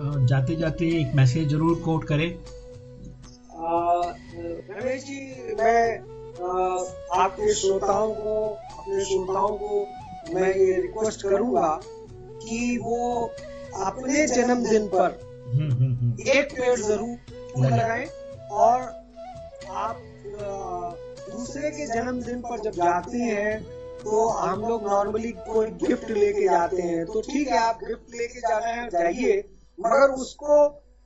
जाते जाते एक मैसेज ज़रूर कोट करें। रमेश जी मैं आपके श्रोताओं को अपने श्रोताओं को मैं ये रिक्वेस्ट करूँगा कि वो अपने जन्मदिन पर हम्म, हम्म, हम्म। एक पेड़ ज़रूर लगाएँ और आप दूसरे के जन्मदिन पर जब जाते हैं तो हम लोग नॉर्मली कोई गिफ्ट लेके जाते हैं। तो ठीक है आप गिफ्ट लेके जाना है जाइए। मगर उसको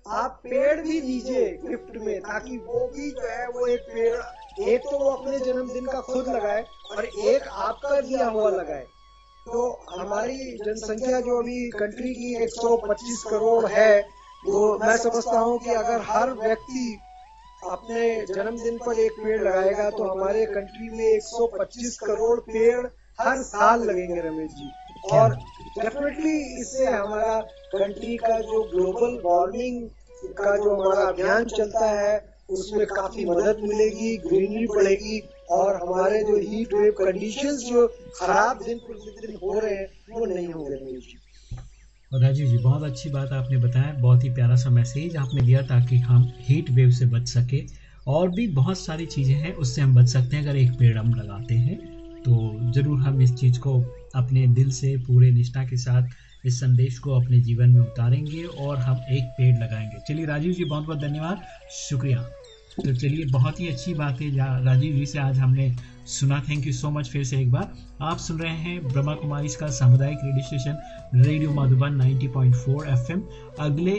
आप पेड़ भी दीजिए गिफ्ट में, ताकि वो भी जो है वो एक पेड़, एक तो वो अपने जन्मदिन का खुद लगाए और एक आपका दिया हुआ लगाए। तो हमारी जनसंख्या जो अभी कंट्री की 125 करोड़ है, वो मैं समझता हूँ कि अगर हर व्यक्ति अपने जन्मदिन पर एक पेड़ लगाएगा तो हमारे कंट्री में 125 करोड़ पेड़ हर साल लगेंगे, रमेश जी। और डेफिनेटली इससे हमारा कंट्री का जो ग्लोबल वार्मिंग का जो हमारा अभियान चलता है, उसमें काफ़ी मदद मिलेगी ग्रीनरी बढ़ेगी और हमारे जो हीट वेव कंडीशंस जो खराब दिन प्रतिदिन हो रहे हैं, वो नहीं होंगे और राजीव जी, बहुत अच्छी बात आपने बताया, बहुत ही प्यारा सा मैसेज आपने दिया ताकि हम हीट वेव से बच सके। और भी बहुत सारी चीज़ें हैं, उससे हम बच सकते हैं अगर एक पेड़ हम लगाते हैं। तो ज़रूर हम इस चीज़ को अपने दिल से, पूरे निष्ठा के साथ, इस संदेश को अपने जीवन में उतारेंगे और हम एक पेड़ लगाएँगे। चलिए, राजीव जी बहुत बहुत धन्यवाद। शुक्रिया। तो चलिए, बहुत ही अच्छी बात है। राजीव जी से आज हमने सुना। थैंक यू सो मच फिर से एक बार। आप सुन रहे हैं ब्रह्मा कुमारी का सामुदायिक radio station, radio Madhuban 90.4 FM. अगले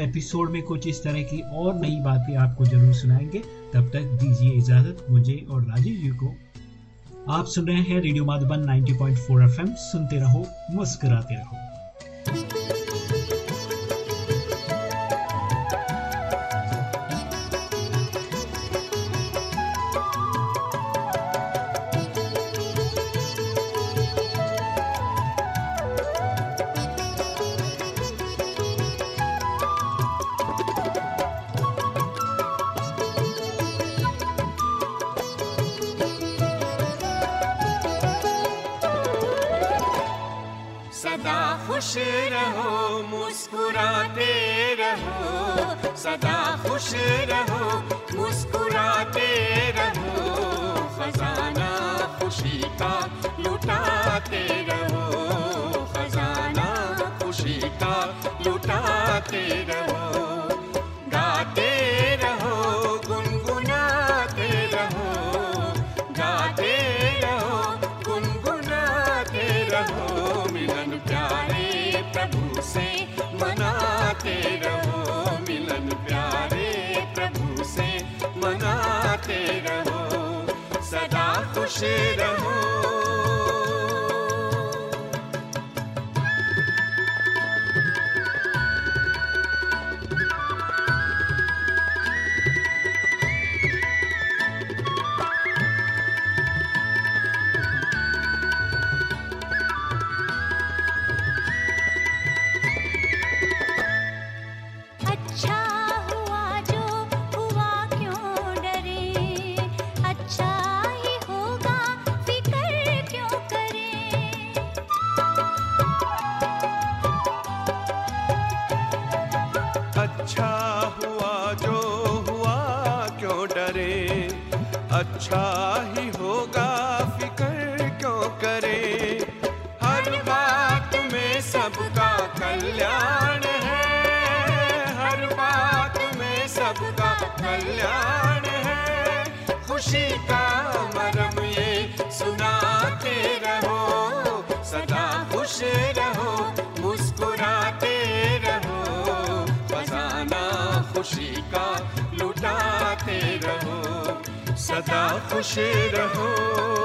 एपिसोड में कुछ इस तरह की और नई बातें आपको ज़रूर सुनाएँगे। तब तक दीजिए इजाज़त, मुझे और राजीव जी को। आप सुन रहे हैं रेडियो माधुबन 90.4 एफएम। सुनते रहो मुस्कुराते रहो। cheirando खुश रहो।